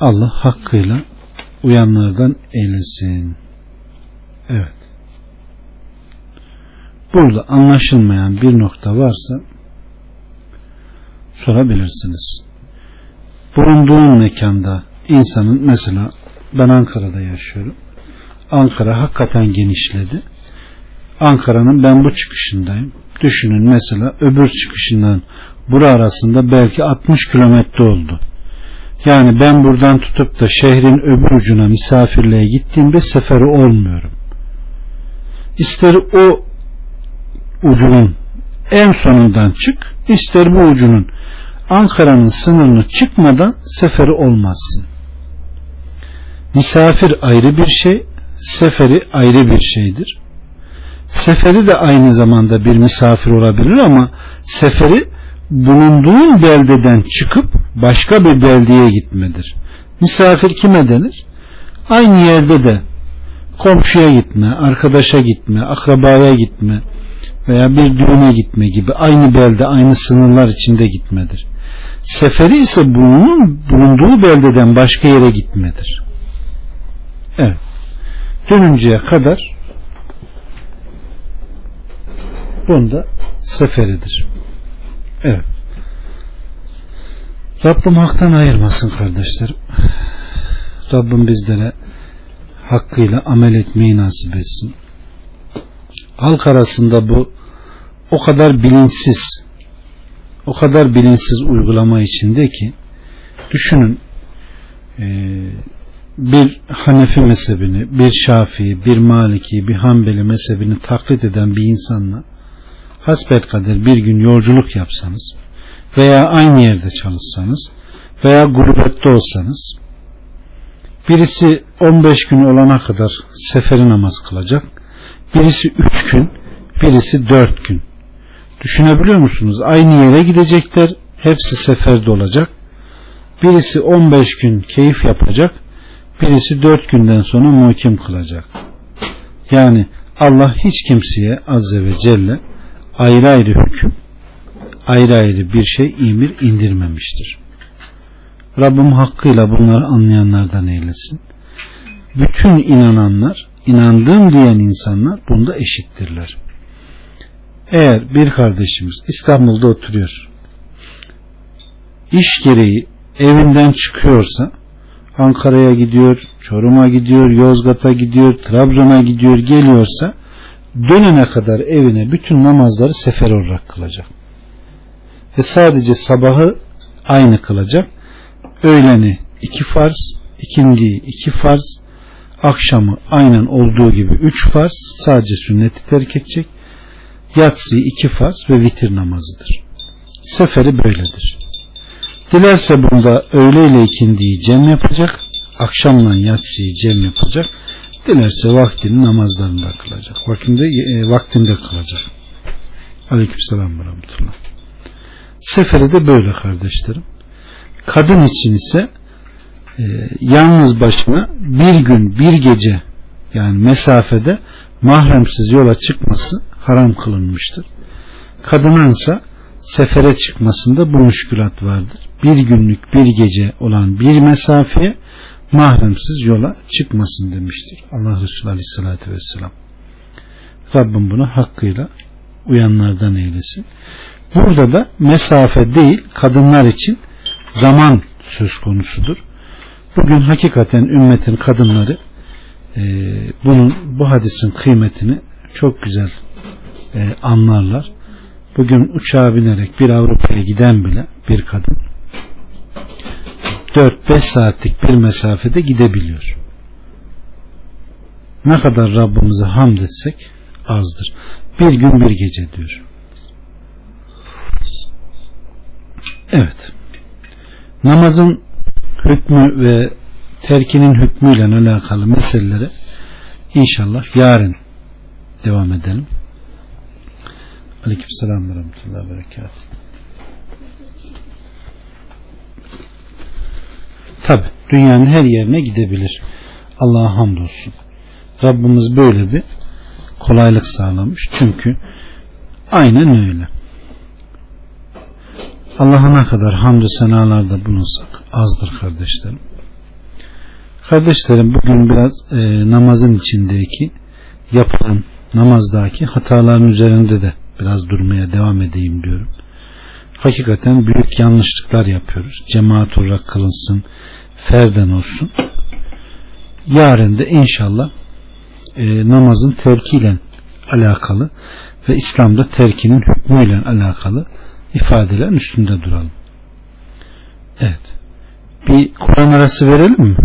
Allah hakkıyla uyanlardan eylesin. Evet. Burada anlaşılmayan bir nokta varsa sorabilirsiniz. Bulunduğun mekanda insanın mesela ben Ankara'da yaşıyorum. Ankara hakikaten genişledi. Ankara'nın ben bu çıkışındayım. düşünün mesela öbür çıkışından bura arasında belki 60 kilometre oldu. Yani ben buradan tutup da şehrin öbür ucuna misafirliğe gittiğimde seferi olmuyorum. İster o ucunun en sonundan çık, ister bu ucunun Ankara'nın sınırını çıkmadan seferi olmazsın. Misafir ayrı bir şey, seferi ayrı bir şeydir. Seferi de aynı zamanda bir misafir olabilir ama seferi bulunduğun beldeden çıkıp başka bir beldeye gitmedir. Misafir kime denir? Aynı yerde de komşuya gitme, arkadaşa gitme, akrabaya gitme veya bir düğüne gitme gibi aynı belde, aynı sınırlar içinde gitmedir. Seferi ise bulunun, bulunduğu beldeden başka yere gitmedir. Evet. Dönünceye kadar bunda seferidir. Evet. Rabbim haktan ayırmasın kardeşlerim. Rabbim bizlere hakkıyla amel etmeyi nasip etsin. Halk arasında bu o kadar bilinçsiz o kadar bilinçsiz uygulama içinde ki düşünün bir Hanefi mezhebini, bir Şafii, bir Maliki, bir Hanbeli mezhebini taklit eden bir insanla hasbelkader bir gün yolculuk yapsanız veya aynı yerde çalışsanız veya gurbette olsanız birisi 15 gün olana kadar seferi namaz kılacak birisi 3 gün birisi 4 gün düşünebiliyor musunuz aynı yere gidecekler hepsi seferde olacak birisi 15 gün keyif yapacak birisi 4 günden sonra muhkim kılacak yani Allah hiç kimseye azze ve celle ayrı ayrı hüküm ayrı ayrı bir şey emir indirmemiştir. Rabbim hakkıyla bunları anlayanlardan eylesin. Bütün inananlar, inandığım diyen insanlar bunda eşittirler. Eğer bir kardeşimiz İstanbul'da oturuyor, iş gereği evinden çıkıyorsa, Ankara'ya gidiyor, Çorum'a gidiyor, Yozgat'a gidiyor, Trabzon'a gidiyor, geliyorsa dönene kadar evine bütün namazları sefer olarak kılacak. Ve sadece sabahı aynı kılacak. Öğleni iki farz, ikindiyi iki farz, akşamı aynen olduğu gibi üç farz, sadece sünneti terk edecek. Yatsıyı iki farz ve vitir namazıdır. Seferi böyledir. Dilerse bunda öğle ile ikindiyi cem yapacak, akşamla yatsıyı cem yapacak Dilerse vaktini namazlarında kılacak. Vaktinde, e, vaktinde kılacak. Aleykümselam ve rahmetullah. Seferi de böyle kardeşlerim. Kadın için ise e, yalnız başına bir gün bir gece yani mesafede mahremsiz yola çıkması haram kılınmıştır. Kadının ise sefere çıkmasında bu müşkülat vardır. Bir günlük bir gece olan bir mesafeye mahremsiz yola çıkmasın demiştir. Allah Resulü Aleyhisselatü Vesselam. Rabbim bunu hakkıyla uyanlardan eylesin. Burada da mesafe değil kadınlar için zaman söz konusudur. Bugün hakikaten ümmetin kadınları e, bunun bu hadisin kıymetini çok güzel e, anlarlar. Bugün uçağa binerek bir Avrupa'ya giden bile bir kadın 4-5 saatlik bir mesafede gidebiliyor. Ne kadar Rabbimize hamd etsek azdır. Bir gün bir gece diyor. Evet. Namazın hükmü ve terkinin hükmüyle alakalı meselelere inşallah yarın devam edelim. Aleyküm selam ve rahmetullahi ve berekatuhu. Tabi dünyanın her yerine gidebilir. Allah'a hamdolsun. Rabbimiz böyle bir kolaylık sağlamış. Çünkü aynen öyle. Allah'a ne kadar hamdü senalarda bulunsak azdır kardeşlerim. Kardeşlerim bugün biraz e, namazın içindeki yapılan namazdaki hataların üzerinde de biraz durmaya devam edeyim diyorum. Hakikaten büyük yanlışlıklar yapıyoruz. Cemaat olarak kılınsın, ferden olsun. Yarın da inşallah e, namazın terkiyle alakalı ve İslam'da terkinin hükmüyle alakalı ifadelerin üstünde duralım. Evet. Bir Kur'an arası verelim mi?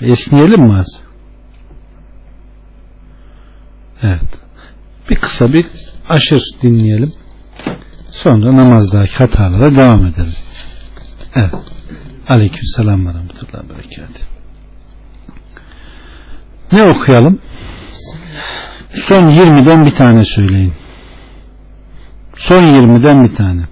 Bir esneyelim mi az? Evet. Bir kısa bir aşır dinleyelim. Sonra namazdaki hatalara devam edelim. Evet. Aleyküm selam ve rahmetullahi berekat. Ne okuyalım? Son 20'den bir tane söyleyin. Son 20'den bir tane.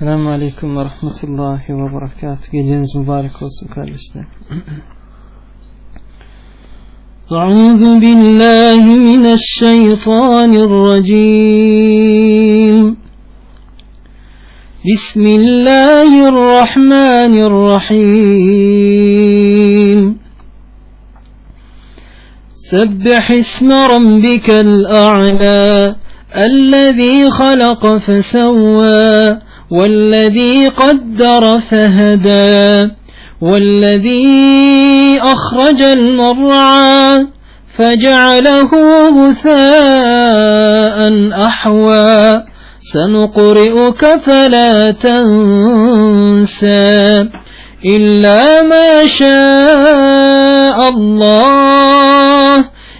Selamun Aleyküm ve Rahmetullahi ve Berekatuhu. Geceniz mübarek olsun kardeşler. أعوذ بالله من الشيطان الرجيم بسم الله الرحمن الرحيم سبح اسم ربك الأعلى الذي خلق فسوى والذي قدر فهدى والذي أخرج المرعى فجعله غثاء أحوى. سنقرئك فلا تنسى إلا ما شاء الله.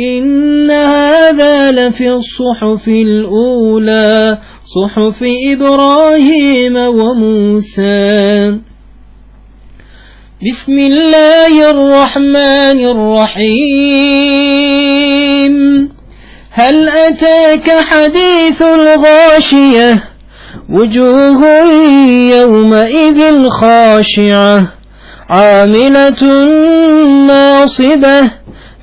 إن هذا لفي الصحف الأولى صحف إبراهيم وموسى. بسم الله الرحمن الرحيم. هل أتاك حديث الغاشية؟ وجوه يومئذ خاشعة. عاملة ناصبة.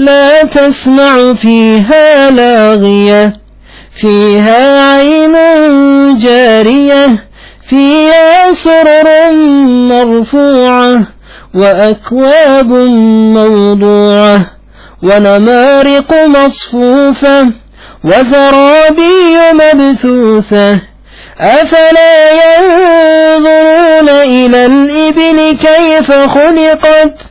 لا تسمع فيها لاغية فيها عين جارية فيها سرر مرفوعة وأكواب موضوعة ونمارق مصفوفة وزرابي مبثوثة. أفلا ينظرون إلى الإبل كيف خلقت؟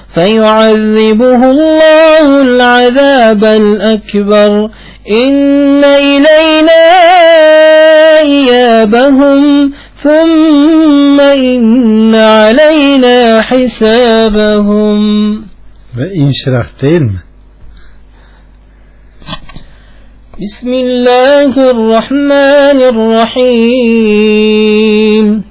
فيعذبه الله العذاب الأكبر. إن إلينا إيابهم ثم إن علينا حسابهم. Ve inşirah değil mi? بسم الله الرحمن الرحيم.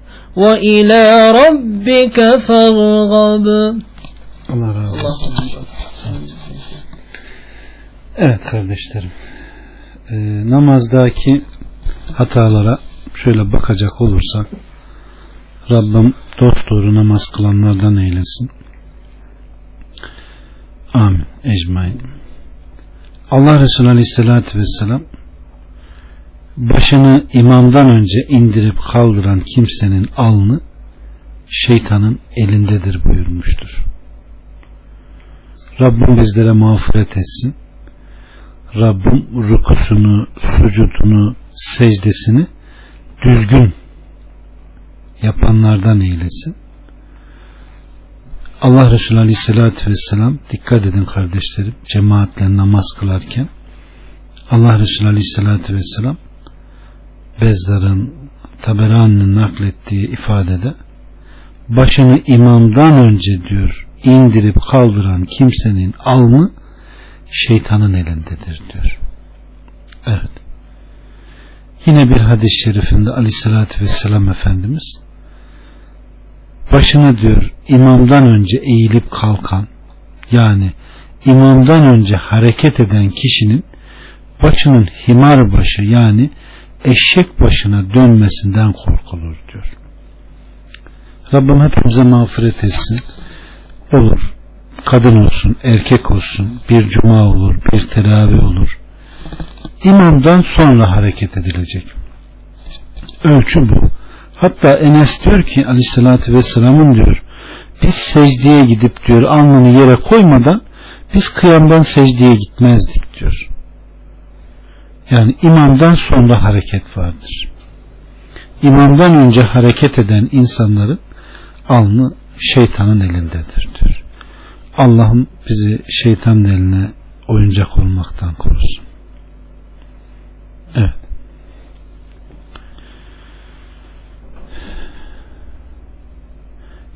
وإلى ربك فارغب Allah razı olsun. Evet kardeşlerim. Ee, namazdaki hatalara şöyle bakacak olursak Rabbim dost doğru namaz kılanlardan eylesin. Amin. Ecmain. Allah Resulü Aleyhisselatü Vesselam başını imamdan önce indirip kaldıran kimsenin alnı şeytanın elindedir buyurmuştur. Rabbim bizlere mağfiret etsin. Rabbim rukusunu, sucudunu, secdesini düzgün yapanlardan eylesin. Allah Resulü Aleyhisselatü Vesselam dikkat edin kardeşlerim cemaatle namaz kılarken Allah Resulü Aleyhisselatü Vesselam Bezzar'ın Taberani'nin naklettiği ifadede başını imamdan önce diyor indirip kaldıran kimsenin alnı şeytanın elindedir diyor. Evet. Yine bir hadis-i şerifinde aleyhissalatü vesselam Efendimiz başını diyor imamdan önce eğilip kalkan yani imamdan önce hareket eden kişinin başının himar başı yani eşek başına dönmesinden korkulur diyor. Rabbim hepimize mağfiret etsin. Olur. Kadın olsun, erkek olsun, bir cuma olur, bir teravih olur. İmamdan sonra hareket edilecek. Ölçü bu. Hatta Enes diyor ki aleyhissalatü vesselamın diyor biz secdeye gidip diyor alnını yere koymadan biz kıyamdan secdeye gitmezdik diyor. Yani imamdan sonra hareket vardır. İmamdan önce hareket eden insanların alnı şeytanın elindedir diyor. Allah'ım bizi şeytanın eline oyuncak olmaktan korusun. Evet.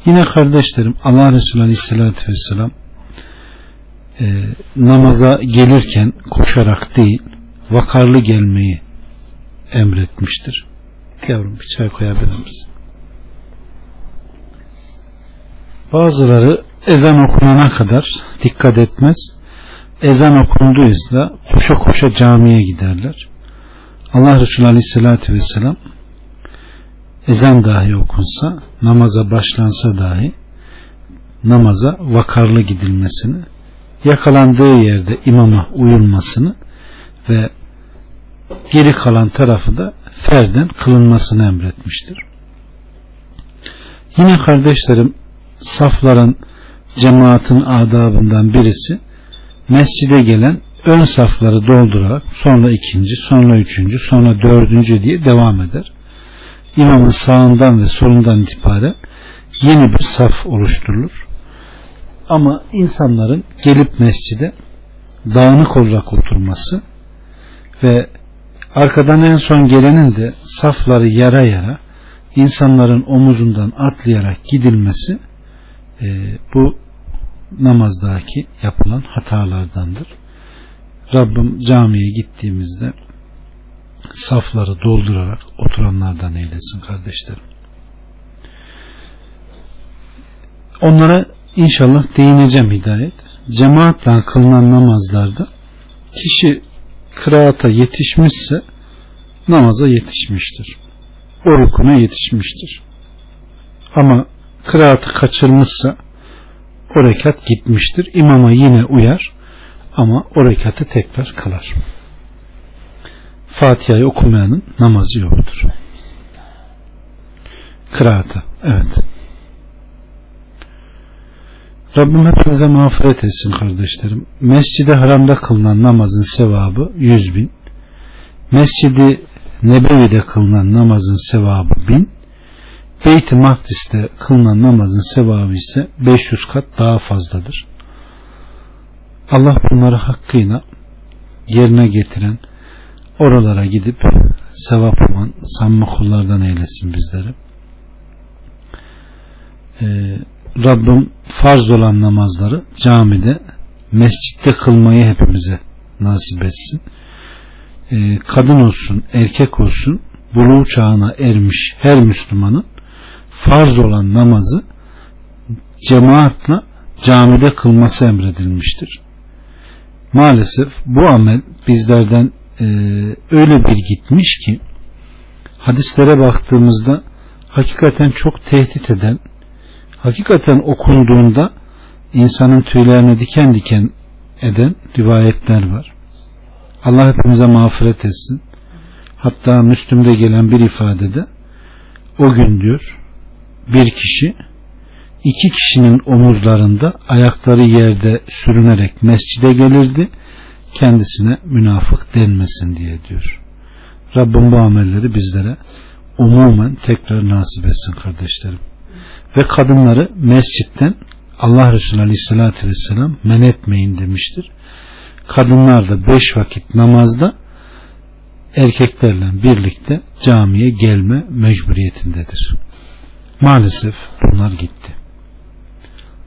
Yine kardeşlerim Allah Resulü Aleyhisselatü Vesselam e, namaza gelirken koşarak değil vakarlı gelmeyi emretmiştir. Yavrum bir çay koyabilir misin? Bazıları ezan okunana kadar dikkat etmez. Ezan okunduysa koşa koşa camiye giderler. Allah Resulü Aleyhisselatü Vesselam ezan dahi okunsa namaza başlansa dahi namaza vakarlı gidilmesini yakalandığı yerde imama uyulmasını ve geri kalan tarafı da ferden kılınmasını emretmiştir. Yine kardeşlerim safların cemaatin adabından birisi mescide gelen ön safları doldurarak sonra ikinci, sonra üçüncü, sonra dördüncü diye devam eder. İmamın sağından ve solundan itibaren yeni bir saf oluşturulur. Ama insanların gelip mescide dağınık olarak oturması ve arkadan en son gelenin de safları yara yara insanların omuzundan atlayarak gidilmesi e, bu namazdaki yapılan hatalardandır. Rabbim camiye gittiğimizde safları doldurarak oturanlardan eylesin kardeşlerim. Onlara inşallah değineceğim hidayet. Cemaatle kılınan namazlarda kişi kıraata yetişmişse namaza yetişmiştir. O yetişmiştir. Ama kıraatı kaçırmışsa o rekat gitmiştir. İmama yine uyar ama o rekatı tekrar kılar. Fatiha'yı okumayanın namazı yoktur. Kıraata. Evet. Rabbim hepinize mağfiret etsin kardeşlerim. Mescidi haramda kılınan namazın sevabı yüz bin. Mescidi Nebevi'de kılınan namazın sevabı bin. Beyt-i Makdis'te kılınan namazın sevabı ise 500 kat daha fazladır. Allah bunları hakkıyla yerine getiren oralara gidip sevap olan samimi kullardan eylesin bizleri. Ee, Rabbim farz olan namazları camide, mescitte kılmayı hepimize nasip etsin. Ee, kadın olsun, erkek olsun, buluğ çağına ermiş her Müslümanın farz olan namazı cemaatle camide kılması emredilmiştir. Maalesef bu amel bizlerden e, öyle bir gitmiş ki hadislere baktığımızda hakikaten çok tehdit eden hakikaten okunduğunda insanın tüylerini diken diken eden rivayetler var. Allah hepimize mağfiret etsin. Hatta Müslüm'de gelen bir ifadede o gün diyor bir kişi iki kişinin omuzlarında ayakları yerde sürünerek mescide gelirdi kendisine münafık denmesin diye diyor. Rabbim bu amelleri bizlere umumen tekrar nasip etsin kardeşlerim. Ve kadınları mescitten Allah Resulü Aleyhisselatü Vesselam men etmeyin demiştir. Kadınlar da beş vakit namazda erkeklerle birlikte camiye gelme mecburiyetindedir. Maalesef bunlar gitti.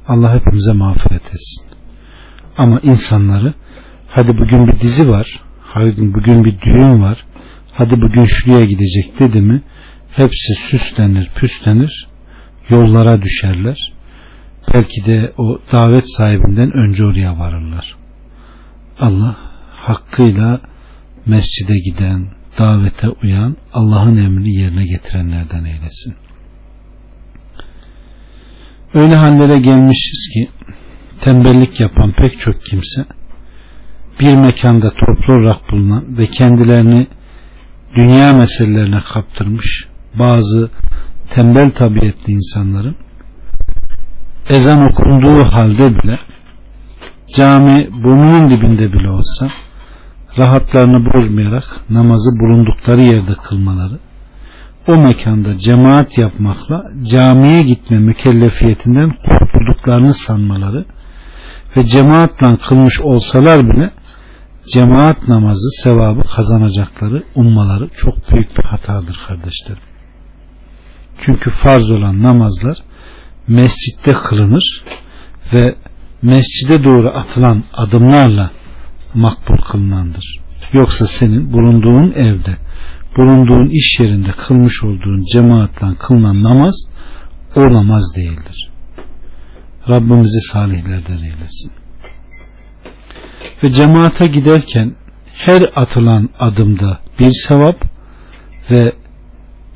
Allah hepimize mağfiret etsin. Ama insanları hadi bugün bir dizi var, hadi bugün bir düğün var, hadi bugün şuraya gidecek dedi mi hepsi süslenir, püslenir, yollara düşerler. Belki de o davet sahibinden önce oraya varırlar. Allah hakkıyla mescide giden, davete uyan, Allah'ın emrini yerine getirenlerden eylesin. Öyle hallere gelmişiz ki tembellik yapan pek çok kimse bir mekanda toplu olarak bulunan ve kendilerini dünya meselelerine kaptırmış bazı tembel tabiatlı insanların ezan okunduğu halde bile cami burnunun dibinde bile olsa rahatlarını bozmayarak namazı bulundukları yerde kılmaları o mekanda cemaat yapmakla camiye gitme mükellefiyetinden kurtulduklarını sanmaları ve cemaatle kılmış olsalar bile cemaat namazı sevabı kazanacakları ummaları çok büyük bir hatadır kardeşlerim. Çünkü farz olan namazlar mescitte kılınır ve mescide doğru atılan adımlarla makbul kılınandır. Yoksa senin bulunduğun evde bulunduğun iş yerinde kılmış olduğun cemaatle kılınan namaz o namaz değildir. Rabbimizi salihlerden eylesin. Ve cemaate giderken her atılan adımda bir sevap ve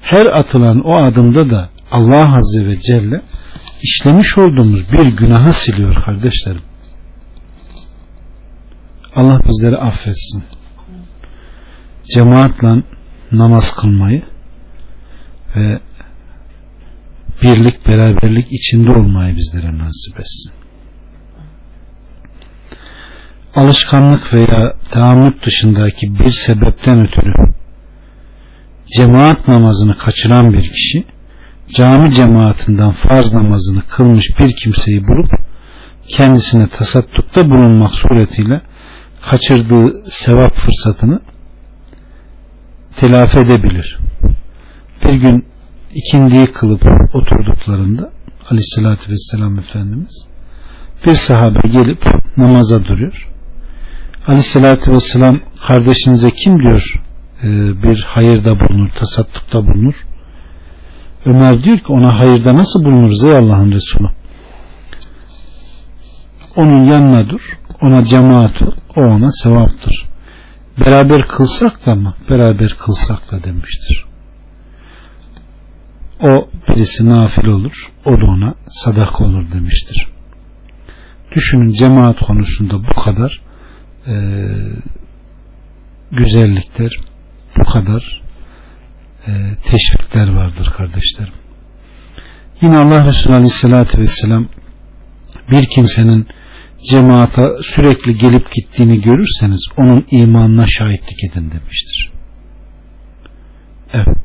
her atılan o adımda da Allah Azze ve Celle işlemiş olduğumuz bir günahı siliyor kardeşlerim. Allah bizleri affetsin. Cemaatle namaz kılmayı ve birlik beraberlik içinde olmayı bizlere nasip etsin. Alışkanlık veya tahammüt dışındaki bir sebepten ötürü cemaat namazını kaçıran bir kişi cami cemaatinden farz namazını kılmış bir kimseyi bulup kendisine tasattukta bulunmak suretiyle kaçırdığı sevap fırsatını telafi edebilir. Bir gün ikindiyi kılıp oturduklarında aleyhissalatü vesselam Efendimiz bir sahabe gelip namaza duruyor. Aleyhissalatü vesselam kardeşinize kim diyor bir hayırda bulunur, tasattukta bulunur. Ömer diyor ki ona hayırda nasıl bulunuruz ey Allah'ın Resulü? Onun yanına dur, ona cemaat ol, o ona sevaptır beraber kılsak da mı? Beraber kılsak da demiştir. O birisi nafil olur, o da ona sadak olur demiştir. Düşünün cemaat konusunda bu kadar e, güzellikler, bu kadar e, teşvikler vardır kardeşlerim. Yine Allah Resulü Aleyhisselatü Vesselam bir kimsenin cemaata sürekli gelip gittiğini görürseniz onun imanına şahitlik edin demiştir. Evet.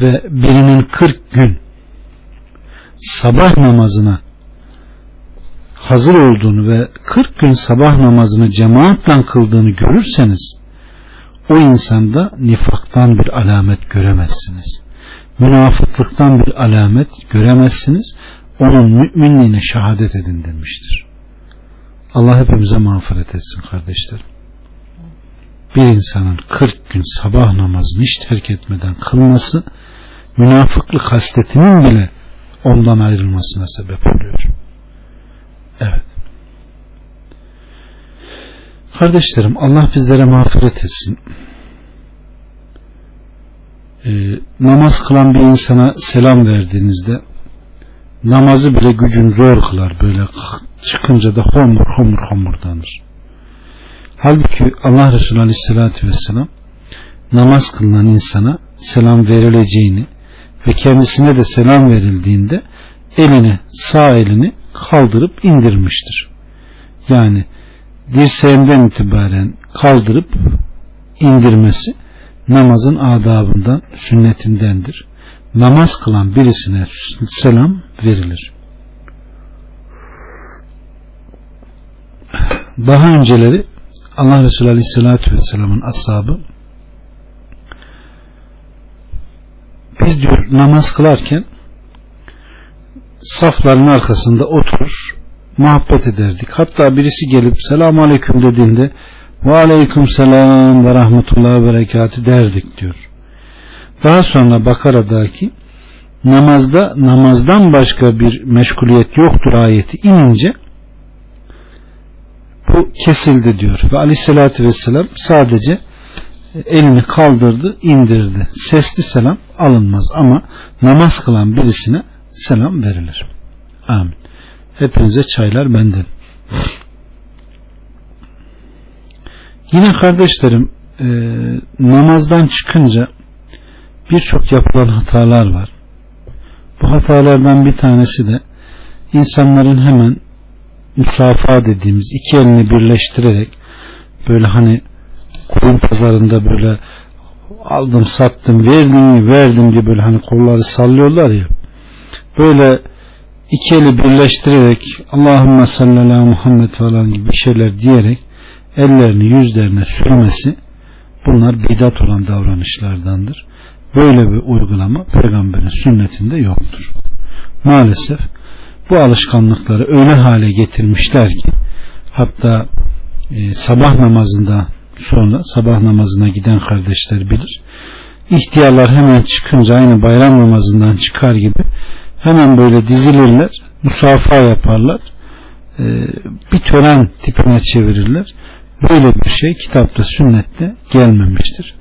Ve birinin 40 gün sabah namazına hazır olduğunu ve 40 gün sabah namazını cemaatle kıldığını görürseniz o insanda nifaktan bir alamet göremezsiniz. Münafıklıktan bir alamet göremezsiniz. Onun müminliğine şehadet edin demiştir. Allah hepimize mağfiret etsin kardeşlerim. Bir insanın 40 gün sabah namazını hiç terk etmeden kılması münafıklık hasletinin bile ondan ayrılmasına sebep oluyor. Evet. Kardeşlerim Allah bizlere mağfiret etsin. Ee, namaz kılan bir insana selam verdiğinizde namazı bile gücün zor kılar böyle çıkınca da homur homur homurdanır. Halbuki Allah Resulü Aleyhisselatü Vesselam namaz kılınan insana selam verileceğini ve kendisine de selam verildiğinde elini sağ elini kaldırıp indirmiştir. Yani dirseğinden itibaren kaldırıp indirmesi namazın adabından, sünnetindendir. Namaz kılan birisine selam verilir. Daha önceleri Allah Resulü Aleyhisselatü Vesselam'ın ashabı biz diyor namaz kılarken safların arkasında oturur muhabbet ederdik. Hatta birisi gelip selamun aleyküm dediğinde ve aleyküm selam ve rahmetullahi ve berekatü derdik diyor. Daha sonra Bakara'daki namazda namazdan başka bir meşguliyet yoktur ayeti inince bu kesildi diyor. Ve aleyhissalatü vesselam sadece elini kaldırdı, indirdi. Sesli selam alınmaz ama namaz kılan birisine selam verilir. Amin. Hepinize çaylar benden. Yine kardeşlerim e, namazdan çıkınca birçok yapılan hatalar var. Bu hatalardan bir tanesi de insanların hemen musafa dediğimiz iki elini birleştirerek böyle hani koyun pazarında böyle aldım sattım verdim verdim diye böyle hani kolları sallıyorlar ya böyle iki eli birleştirerek Allahümme sallallahu Muhammed falan gibi şeyler diyerek ellerini yüzlerine sürmesi bunlar bidat olan davranışlardandır. Böyle bir uygulama peygamberin sünnetinde yoktur. Maalesef bu alışkanlıkları öyle hale getirmişler ki hatta e, sabah namazında sonra sabah namazına giden kardeşler bilir. İhtiyarlar hemen çıkınca aynı bayram namazından çıkar gibi hemen böyle dizilirler, musafa yaparlar, e, bir tören tipine çevirirler. Böyle bir şey kitapta, sünnette gelmemiştir.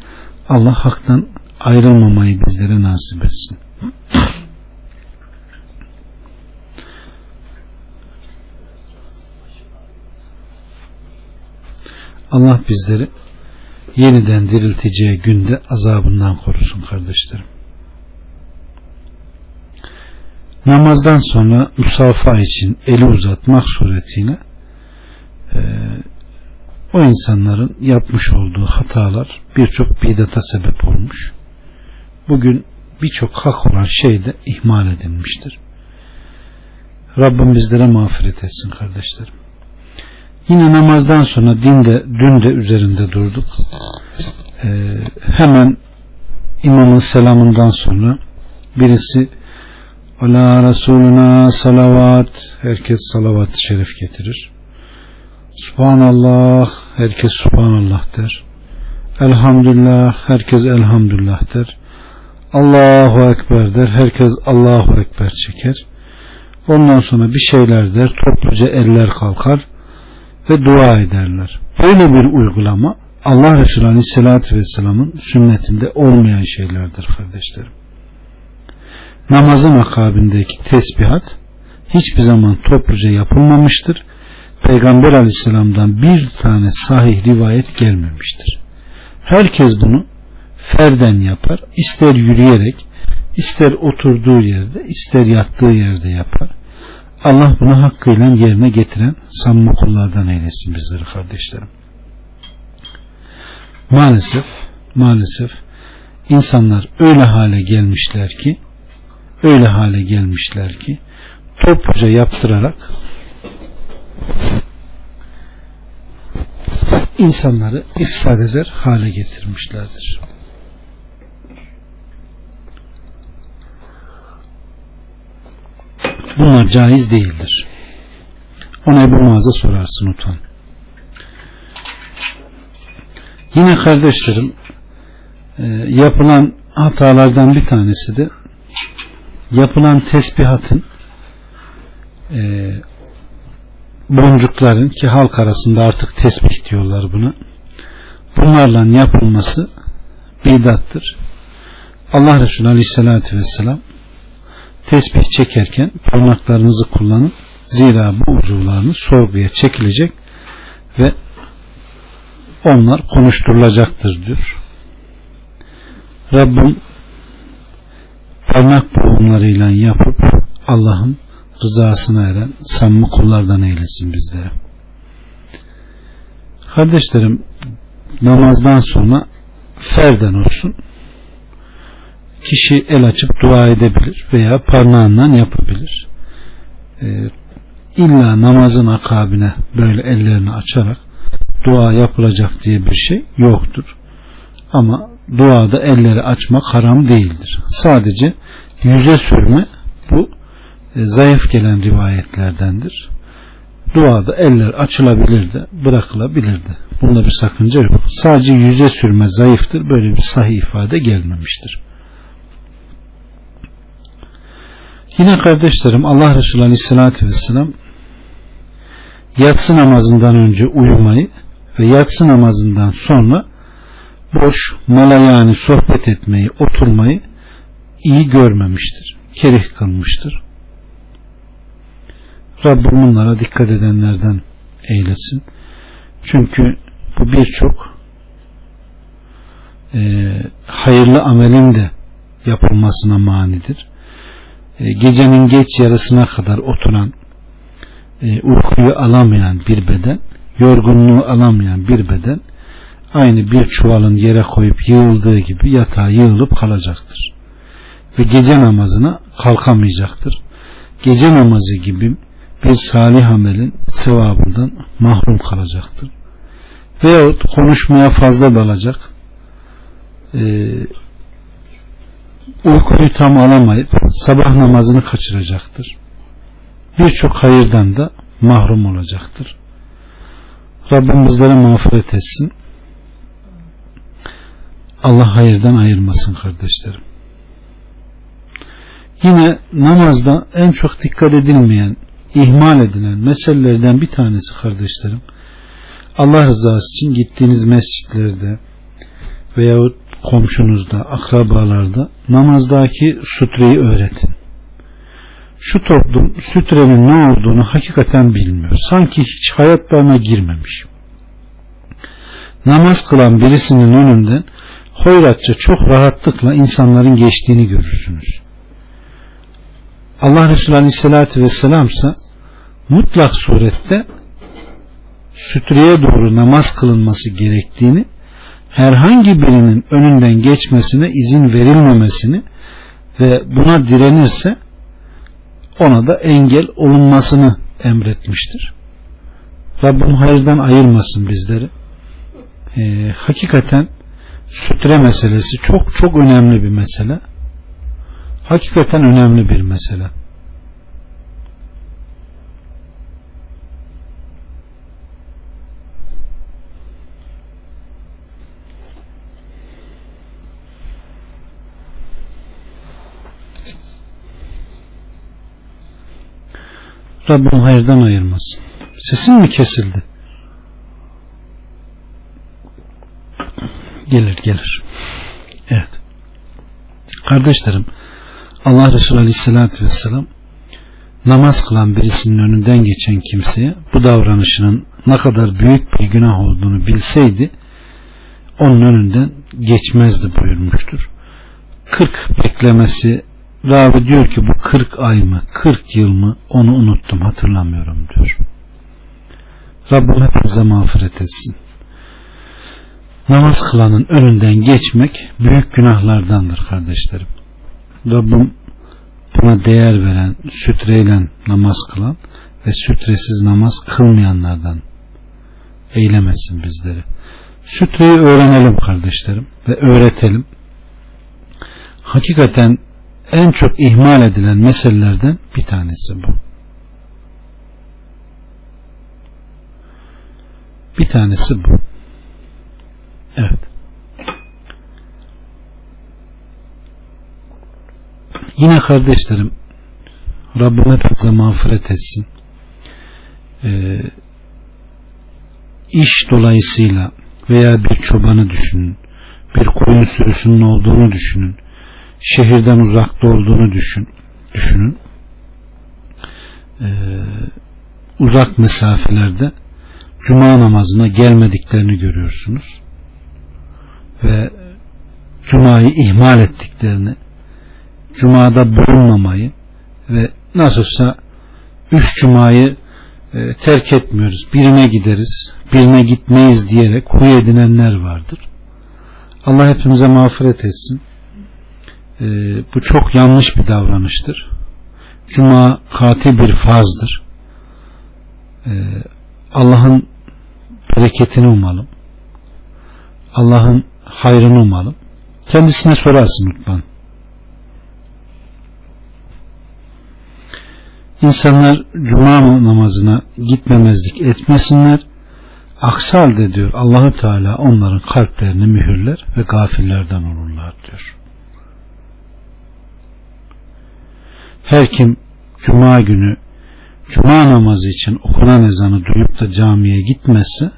Allah haktan ayrılmamayı bizlere nasip etsin. Allah bizleri yeniden dirilteceği günde azabından korusun kardeşlerim. Namazdan sonra musafa için eli uzatmak suretiyle e, o insanların yapmış olduğu hatalar birçok bidata sebep olmuş. Bugün birçok hak olan şey de ihmal edilmiştir. Rabbim bizlere mağfiret etsin kardeşlerim. Yine namazdan sonra dinde, dün de üzerinde durduk. Ee, hemen imamın selamından sonra birisi Ala Resuluna salavat. Herkes salavat şerif getirir. Subhanallah. Herkes Subhanallah der. Elhamdülillah. Herkes Elhamdülillah der. Allahu Ekber der. Herkes Allahu Ekber çeker. Ondan sonra bir şeyler der. Topluca eller kalkar ve dua ederler. Böyle bir uygulama Allah Resulü Aleyhisselatü Vesselam'ın sünnetinde olmayan şeylerdir kardeşlerim namazın akabindeki tesbihat hiçbir zaman topluca yapılmamıştır. Peygamber aleyhisselamdan bir tane sahih rivayet gelmemiştir. Herkes bunu ferden yapar. İster yürüyerek, ister oturduğu yerde, ister yattığı yerde yapar. Allah bunu hakkıyla yerine getiren samimi kullardan eylesin bizleri kardeşlerim. Maalesef, maalesef insanlar öyle hale gelmişler ki öyle hale gelmişler ki topluca yaptırarak insanları ifsad eder hale getirmişlerdir. Bunlar caiz değildir. Ona Ebu Muaz'a sorarsın utan. Yine kardeşlerim e, yapılan hatalardan bir tanesi de yapılan tesbihatın e, boncukların ki halk arasında artık tesbih diyorlar buna bunlarla yapılması bidattır. Allah Resulü Aleyhisselatü Vesselam tesbih çekerken parmaklarınızı kullanın zira bu uzuvlarınız sorguya çekilecek ve onlar konuşturulacaktır diyor. Rabbim parmak boğumlarıyla yapıp Allah'ın rızasına eren samimi kullardan eylesin bizlere. Kardeşlerim namazdan sonra ferden olsun kişi el açıp dua edebilir veya parmağından yapabilir. Ee, illa namazın akabine böyle ellerini açarak dua yapılacak diye bir şey yoktur. Ama duada elleri açmak haram değildir. Sadece yüze sürme bu e, zayıf gelen rivayetlerdendir. Duada eller açılabilir de bırakılabilir de. Bunda bir sakınca yok. Sadece yüze sürme zayıftır. Böyle bir sahih ifade gelmemiştir. Yine kardeşlerim Allah Resulü Aleyhisselatü Vesselam yatsı namazından önce uyumayı ve yatsı namazından sonra boş mala yani sohbet etmeyi oturmayı iyi görmemiştir. Kerih kılmıştır. Rabbim bunlara dikkat edenlerden eylesin. Çünkü bu birçok e, hayırlı amelin de yapılmasına manidir. E, gecenin geç yarısına kadar oturan e, uykuyu alamayan bir beden yorgunluğu alamayan bir beden aynı bir çuvalın yere koyup yığıldığı gibi yatağa yığılıp kalacaktır. Ve gece namazına kalkamayacaktır. Gece namazı gibi bir salih amelin sevabından mahrum kalacaktır. Veyahut konuşmaya fazla dalacak, e, uykuyu tam alamayıp sabah namazını kaçıracaktır. Birçok hayırdan da mahrum olacaktır. Rabbim bizlere mağfiret etsin. Allah hayırdan ayırmasın kardeşlerim. Yine namazda en çok dikkat edilmeyen, ihmal edilen meselelerden bir tanesi kardeşlerim. Allah rızası için gittiğiniz mescitlerde veyahut komşunuzda, akrabalarda namazdaki sutreyi öğretin. Şu toplum sütrenin ne olduğunu hakikaten bilmiyor. Sanki hiç hayatlarına girmemiş. Namaz kılan birisinin önünden hoyratça çok rahatlıkla insanların geçtiğini görürsünüz. Allah Resulü Aleyhisselatü Vesselam ise mutlak surette sütreye doğru namaz kılınması gerektiğini herhangi birinin önünden geçmesine izin verilmemesini ve buna direnirse ona da engel olunmasını emretmiştir. Rabbim hayırdan ayırmasın bizleri. Ee, hakikaten sütre meselesi çok çok önemli bir mesele. Hakikaten önemli bir mesele. Rabbim hayırdan ayırmasın. Sesin mi kesildi? Gelir gelir. Evet. Kardeşlerim Allah Resulü Aleyhisselatü Vesselam namaz kılan birisinin önünden geçen kimseye bu davranışının ne kadar büyük bir günah olduğunu bilseydi onun önünden geçmezdi buyurmuştur. 40 beklemesi Ravi diyor ki bu 40 ay mı 40 yıl mı onu unuttum hatırlamıyorum diyor. Rabbim hepimize mağfiret etsin. Namaz kılanın önünden geçmek büyük günahlardandır kardeşlerim. Rabbim buna değer veren, sütreyle namaz kılan ve sütresiz namaz kılmayanlardan eylemesin bizleri. Sütreyi öğrenelim kardeşlerim ve öğretelim. Hakikaten en çok ihmal edilen meselelerden bir tanesi bu. Bir tanesi bu. Evet. Yine kardeşlerim Rabbim hepimize mağfiret etsin. Ee, iş dolayısıyla veya bir çobanı düşünün, bir koyun sürüsünün olduğunu düşünün, şehirden uzakta olduğunu düşün, düşünün. Ee, uzak mesafelerde cuma namazına gelmediklerini görüyorsunuz. Ve cumayı ihmal ettiklerini, cumada bulunmamayı ve nasılsa üç cumayı e, terk etmiyoruz. Birine gideriz, birine gitmeyiz diyerek huy edinenler vardır. Allah hepimize mağfiret etsin. E, bu çok yanlış bir davranıştır. Cuma katil bir farzdır. E, Allah'ın bereketini umalım. Allah'ın hayrını umalım. Kendisine sorarsın lütfen. İnsanlar cuma namazına gitmemezlik etmesinler. Aksi halde diyor Allahü Teala onların kalplerini mühürler ve gafillerden olurlar diyor. Her kim cuma günü cuma namazı için okunan ezanı duyup da camiye gitmezse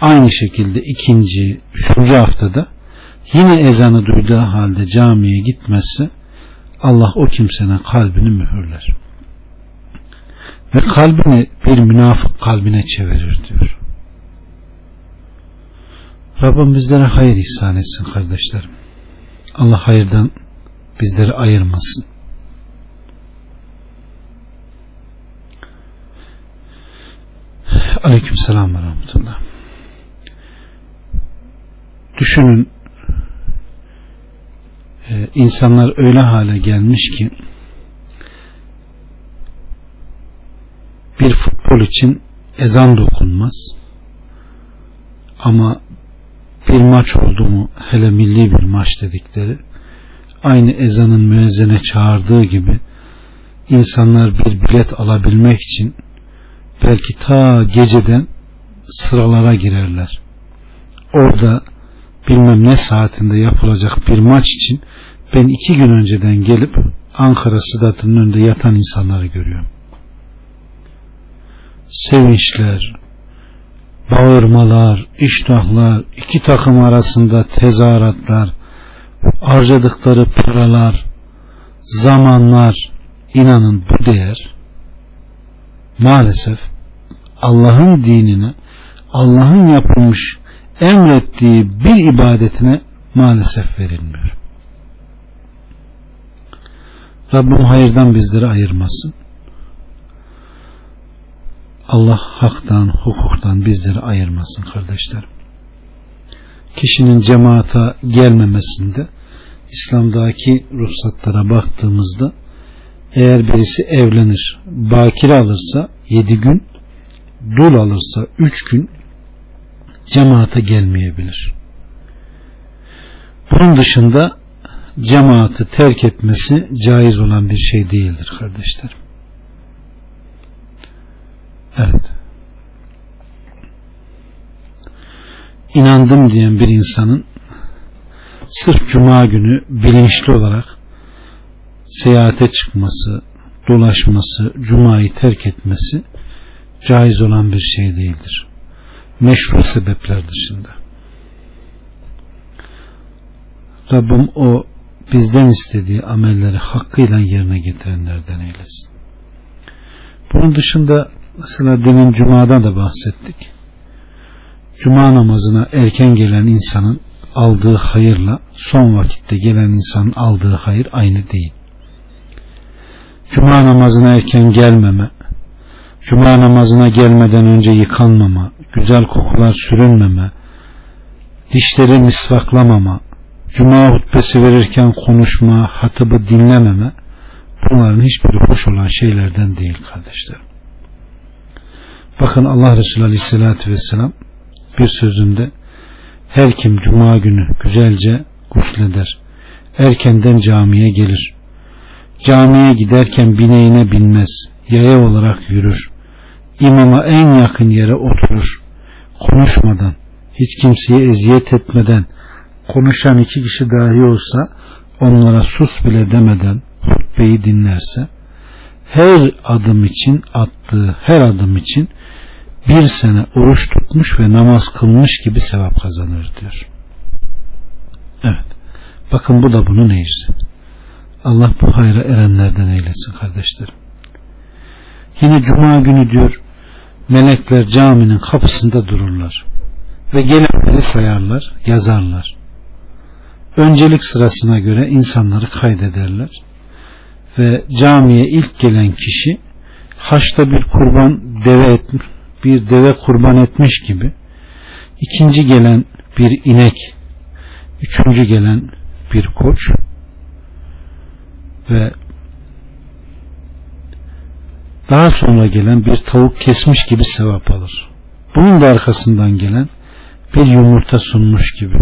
aynı şekilde ikinci, üçüncü haftada yine ezanı duyduğu halde camiye gitmezse Allah o kimsenin kalbini mühürler. Ve kalbini bir münafık kalbine çevirir diyor. Rabbim bizlere hayır ihsan etsin kardeşlerim. Allah hayırdan bizleri ayırmasın. Aleyküm selam ve rahmetullah. Düşünün e, insanlar öyle hale gelmiş ki bir futbol için ezan dokunmaz ama bir maç oldu mu hele milli bir maç dedikleri aynı ezanın müezzene çağırdığı gibi insanlar bir bilet alabilmek için belki ta geceden sıralara girerler. Orada bilmem ne saatinde yapılacak bir maç için ben iki gün önceden gelip Ankara Sıdat'ın önünde yatan insanları görüyorum. Sevinçler, bağırmalar, iştahlar, iki takım arasında tezahüratlar, harcadıkları paralar, zamanlar, inanın bu değer maalesef Allah'ın dinine, Allah'ın yapılmış emrettiği bir ibadetine maalesef verilmiyor. Rabbim hayırdan bizleri ayırmasın. Allah haktan, hukuktan bizleri ayırmasın kardeşlerim. Kişinin cemaata gelmemesinde İslam'daki ruhsatlara baktığımızda eğer birisi evlenir, bakire alırsa yedi gün, dul alırsa üç gün cemaate gelmeyebilir. Bunun dışında cemaati terk etmesi caiz olan bir şey değildir kardeşlerim. Evet. İnandım diyen bir insanın sırf cuma günü bilinçli olarak seyahate çıkması, dolaşması, cumayı terk etmesi caiz olan bir şey değildir. Meşru sebepler dışında. Rabbim o bizden istediği amelleri hakkıyla yerine getirenlerden eylesin. Bunun dışında mesela demin Cuma'dan da bahsettik. Cuma namazına erken gelen insanın aldığı hayırla son vakitte gelen insanın aldığı hayır aynı değil. Cuma namazına erken gelmeme, Cuma namazına gelmeden önce yıkanmama, güzel kokular sürünmeme, dişleri misvaklamama, Cuma hutbesi verirken konuşma, hatıbı dinlememe, bunların hiçbiri hoş olan şeylerden değil kardeşlerim. Bakın Allah Resulü Aleyhisselatü Vesselam bir sözünde her kim cuma günü güzelce gusleder. Erkenden camiye gelir. Camiye giderken bineğine binmez. Yaya olarak yürür. İmama en yakın yere oturur. Konuşmadan, hiç kimseye eziyet etmeden, konuşan iki kişi dahi olsa onlara sus bile demeden hutbeyi dinlerse her adım için attığı her adım için bir sene oruç tutmuş ve namaz kılmış gibi sevap kazanır diyor. Evet. Bakın bu da bunun ecri. Allah bu hayra erenlerden eylesin kardeşlerim. Yine cuma günü diyor melekler caminin kapısında dururlar ve gelenleri sayarlar, yazarlar. Öncelik sırasına göre insanları kaydederler ve camiye ilk gelen kişi haçta bir kurban deve etmiş, bir deve kurban etmiş gibi ikinci gelen bir inek üçüncü gelen bir koç ve daha sonra gelen bir tavuk kesmiş gibi sevap alır. Bunun da arkasından gelen bir yumurta sunmuş gibi.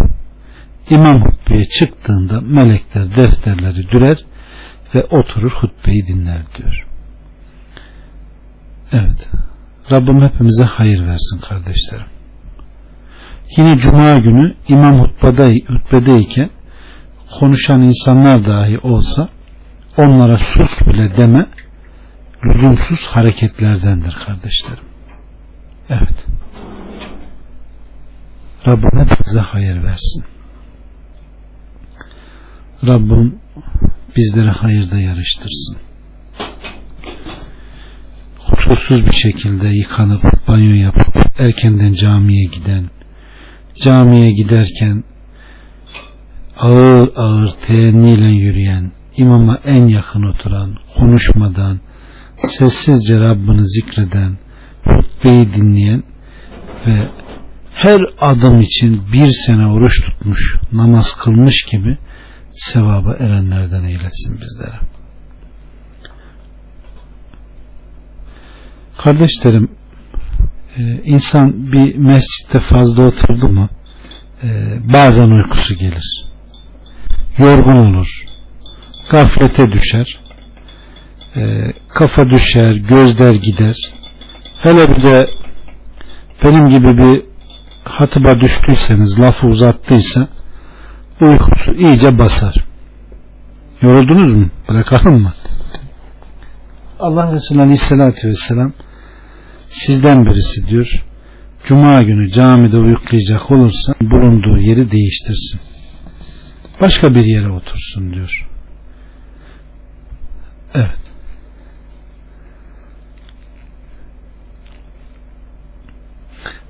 İmam hutbeye çıktığında melekler defterleri dürer ve oturur hutbeyi dinler diyor. Evet. Rabbim hepimize hayır versin kardeşlerim. Yine cuma günü imam hutbede, hutbedeyken konuşan insanlar dahi olsa onlara sus bile deme lüzumsuz hareketlerdendir kardeşlerim. Evet. Rabbim hepimize hayır versin. Rabbim bizlere hayırda yarıştırsın. Kusursuz bir şekilde yıkanıp banyo yapıp erkenden camiye giden, camiye giderken ağır ağır teenniyle yürüyen, imama en yakın oturan, konuşmadan, sessizce Rabbini zikreden, hutbeyi dinleyen ve her adım için bir sene oruç tutmuş, namaz kılmış gibi sevaba erenlerden eylesin bizlere. Kardeşlerim, e, insan bir mescitte fazla oturdu mu e, bazen uykusu gelir. Yorgun olur. Gaflete düşer. E, kafa düşer, gözler gider. Hele bir de benim gibi bir hatıba düştüyseniz, lafı uzattıysa uykusu iyice basar. Yoruldunuz mu? Bırakalım mı? Allah Resulü Aleyhisselatü Vesselam sizden birisi diyor Cuma günü camide uyuklayacak olursa bulunduğu yeri değiştirsin. Başka bir yere otursun diyor. Evet.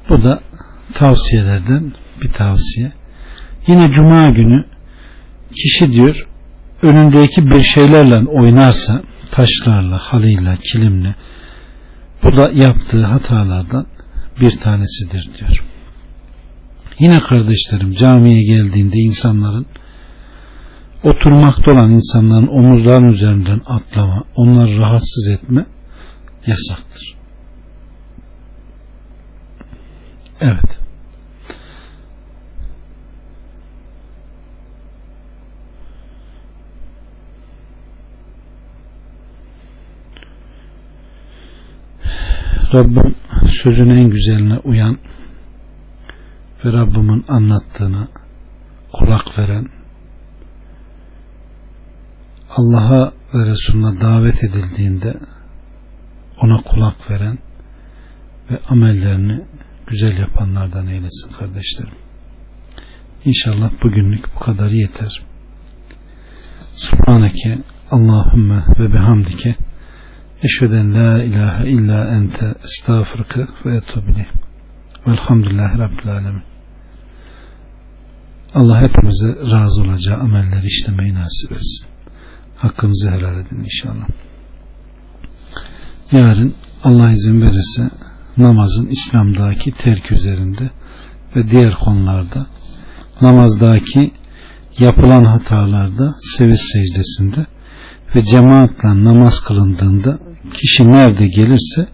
Bu da tavsiyelerden bir tavsiye. Yine cuma günü kişi diyor önündeki bir şeylerle oynarsa taşlarla, halıyla, kilimle bu da yaptığı hatalardan bir tanesidir diyor. Yine kardeşlerim camiye geldiğinde insanların oturmakta olan insanların omuzlarının üzerinden atlama, onları rahatsız etme yasaktır. Evet. Rabbim sözün en güzeline uyan ve Rabbimin anlattığına kulak veren Allah'a ve Resulüne davet edildiğinde ona kulak veren ve amellerini güzel yapanlardan eylesin kardeşlerim. İnşallah bugünlük bu kadar yeter. Subhaneke Allahümme ve bihamdike Eşheden la ilahe illa ente estağfurke ve etubile. Velhamdülillahi Rabbil Alemin. Allah hepimize razı olacağı amelleri işlemeyi nasip etsin. Hakkınızı helal edin inşallah. Yarın Allah izin verirse namazın İslam'daki terk üzerinde ve diğer konularda namazdaki yapılan hatalarda seviş secdesinde ve cemaatle namaz kılındığında kişi nerede gelirse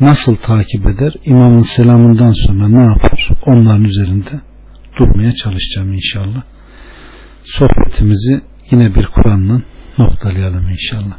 nasıl takip eder? İmamın selamından sonra ne yapar? Onların üzerinde durmaya çalışacağım inşallah. Sohbetimizi yine bir Kur'an'la noktalayalım inşallah.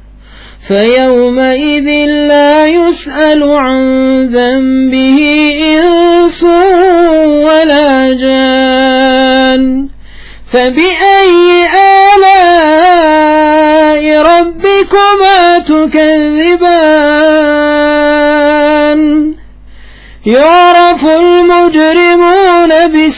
فيومئذ لا يسأل عن ذنبه إنس ولا جان. فبأي آلاء ربكما تكذبان؟ يعرف المجرمون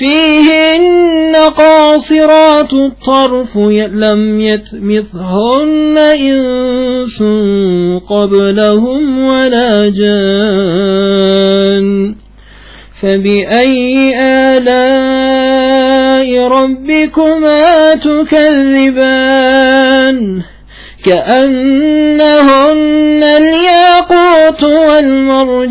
فيهن قاصرات الطرف لم يتمثهن إنس قبلهم ولا جان. فبأي آلاء ربكما تكذبان؟ كأنهن الياقوت والمرجان.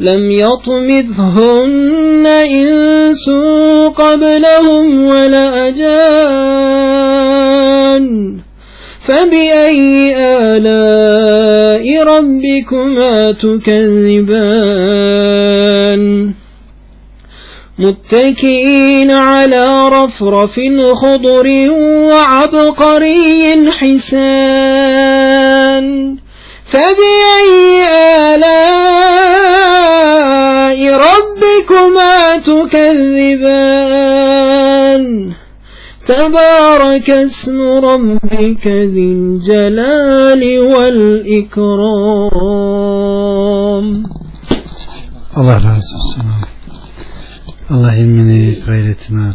لم يطمثهن إنس قبلهم ولا أجان. فبأي آلاء ربكما تكذبان؟ متكئين على رفرف خضر وعبقري حسان. فبأي آلاء ربكما تكذبان تبارك اسم ربك ذي الجلال والإكرام Allah razı olsun. Allah ilmini, gayretini.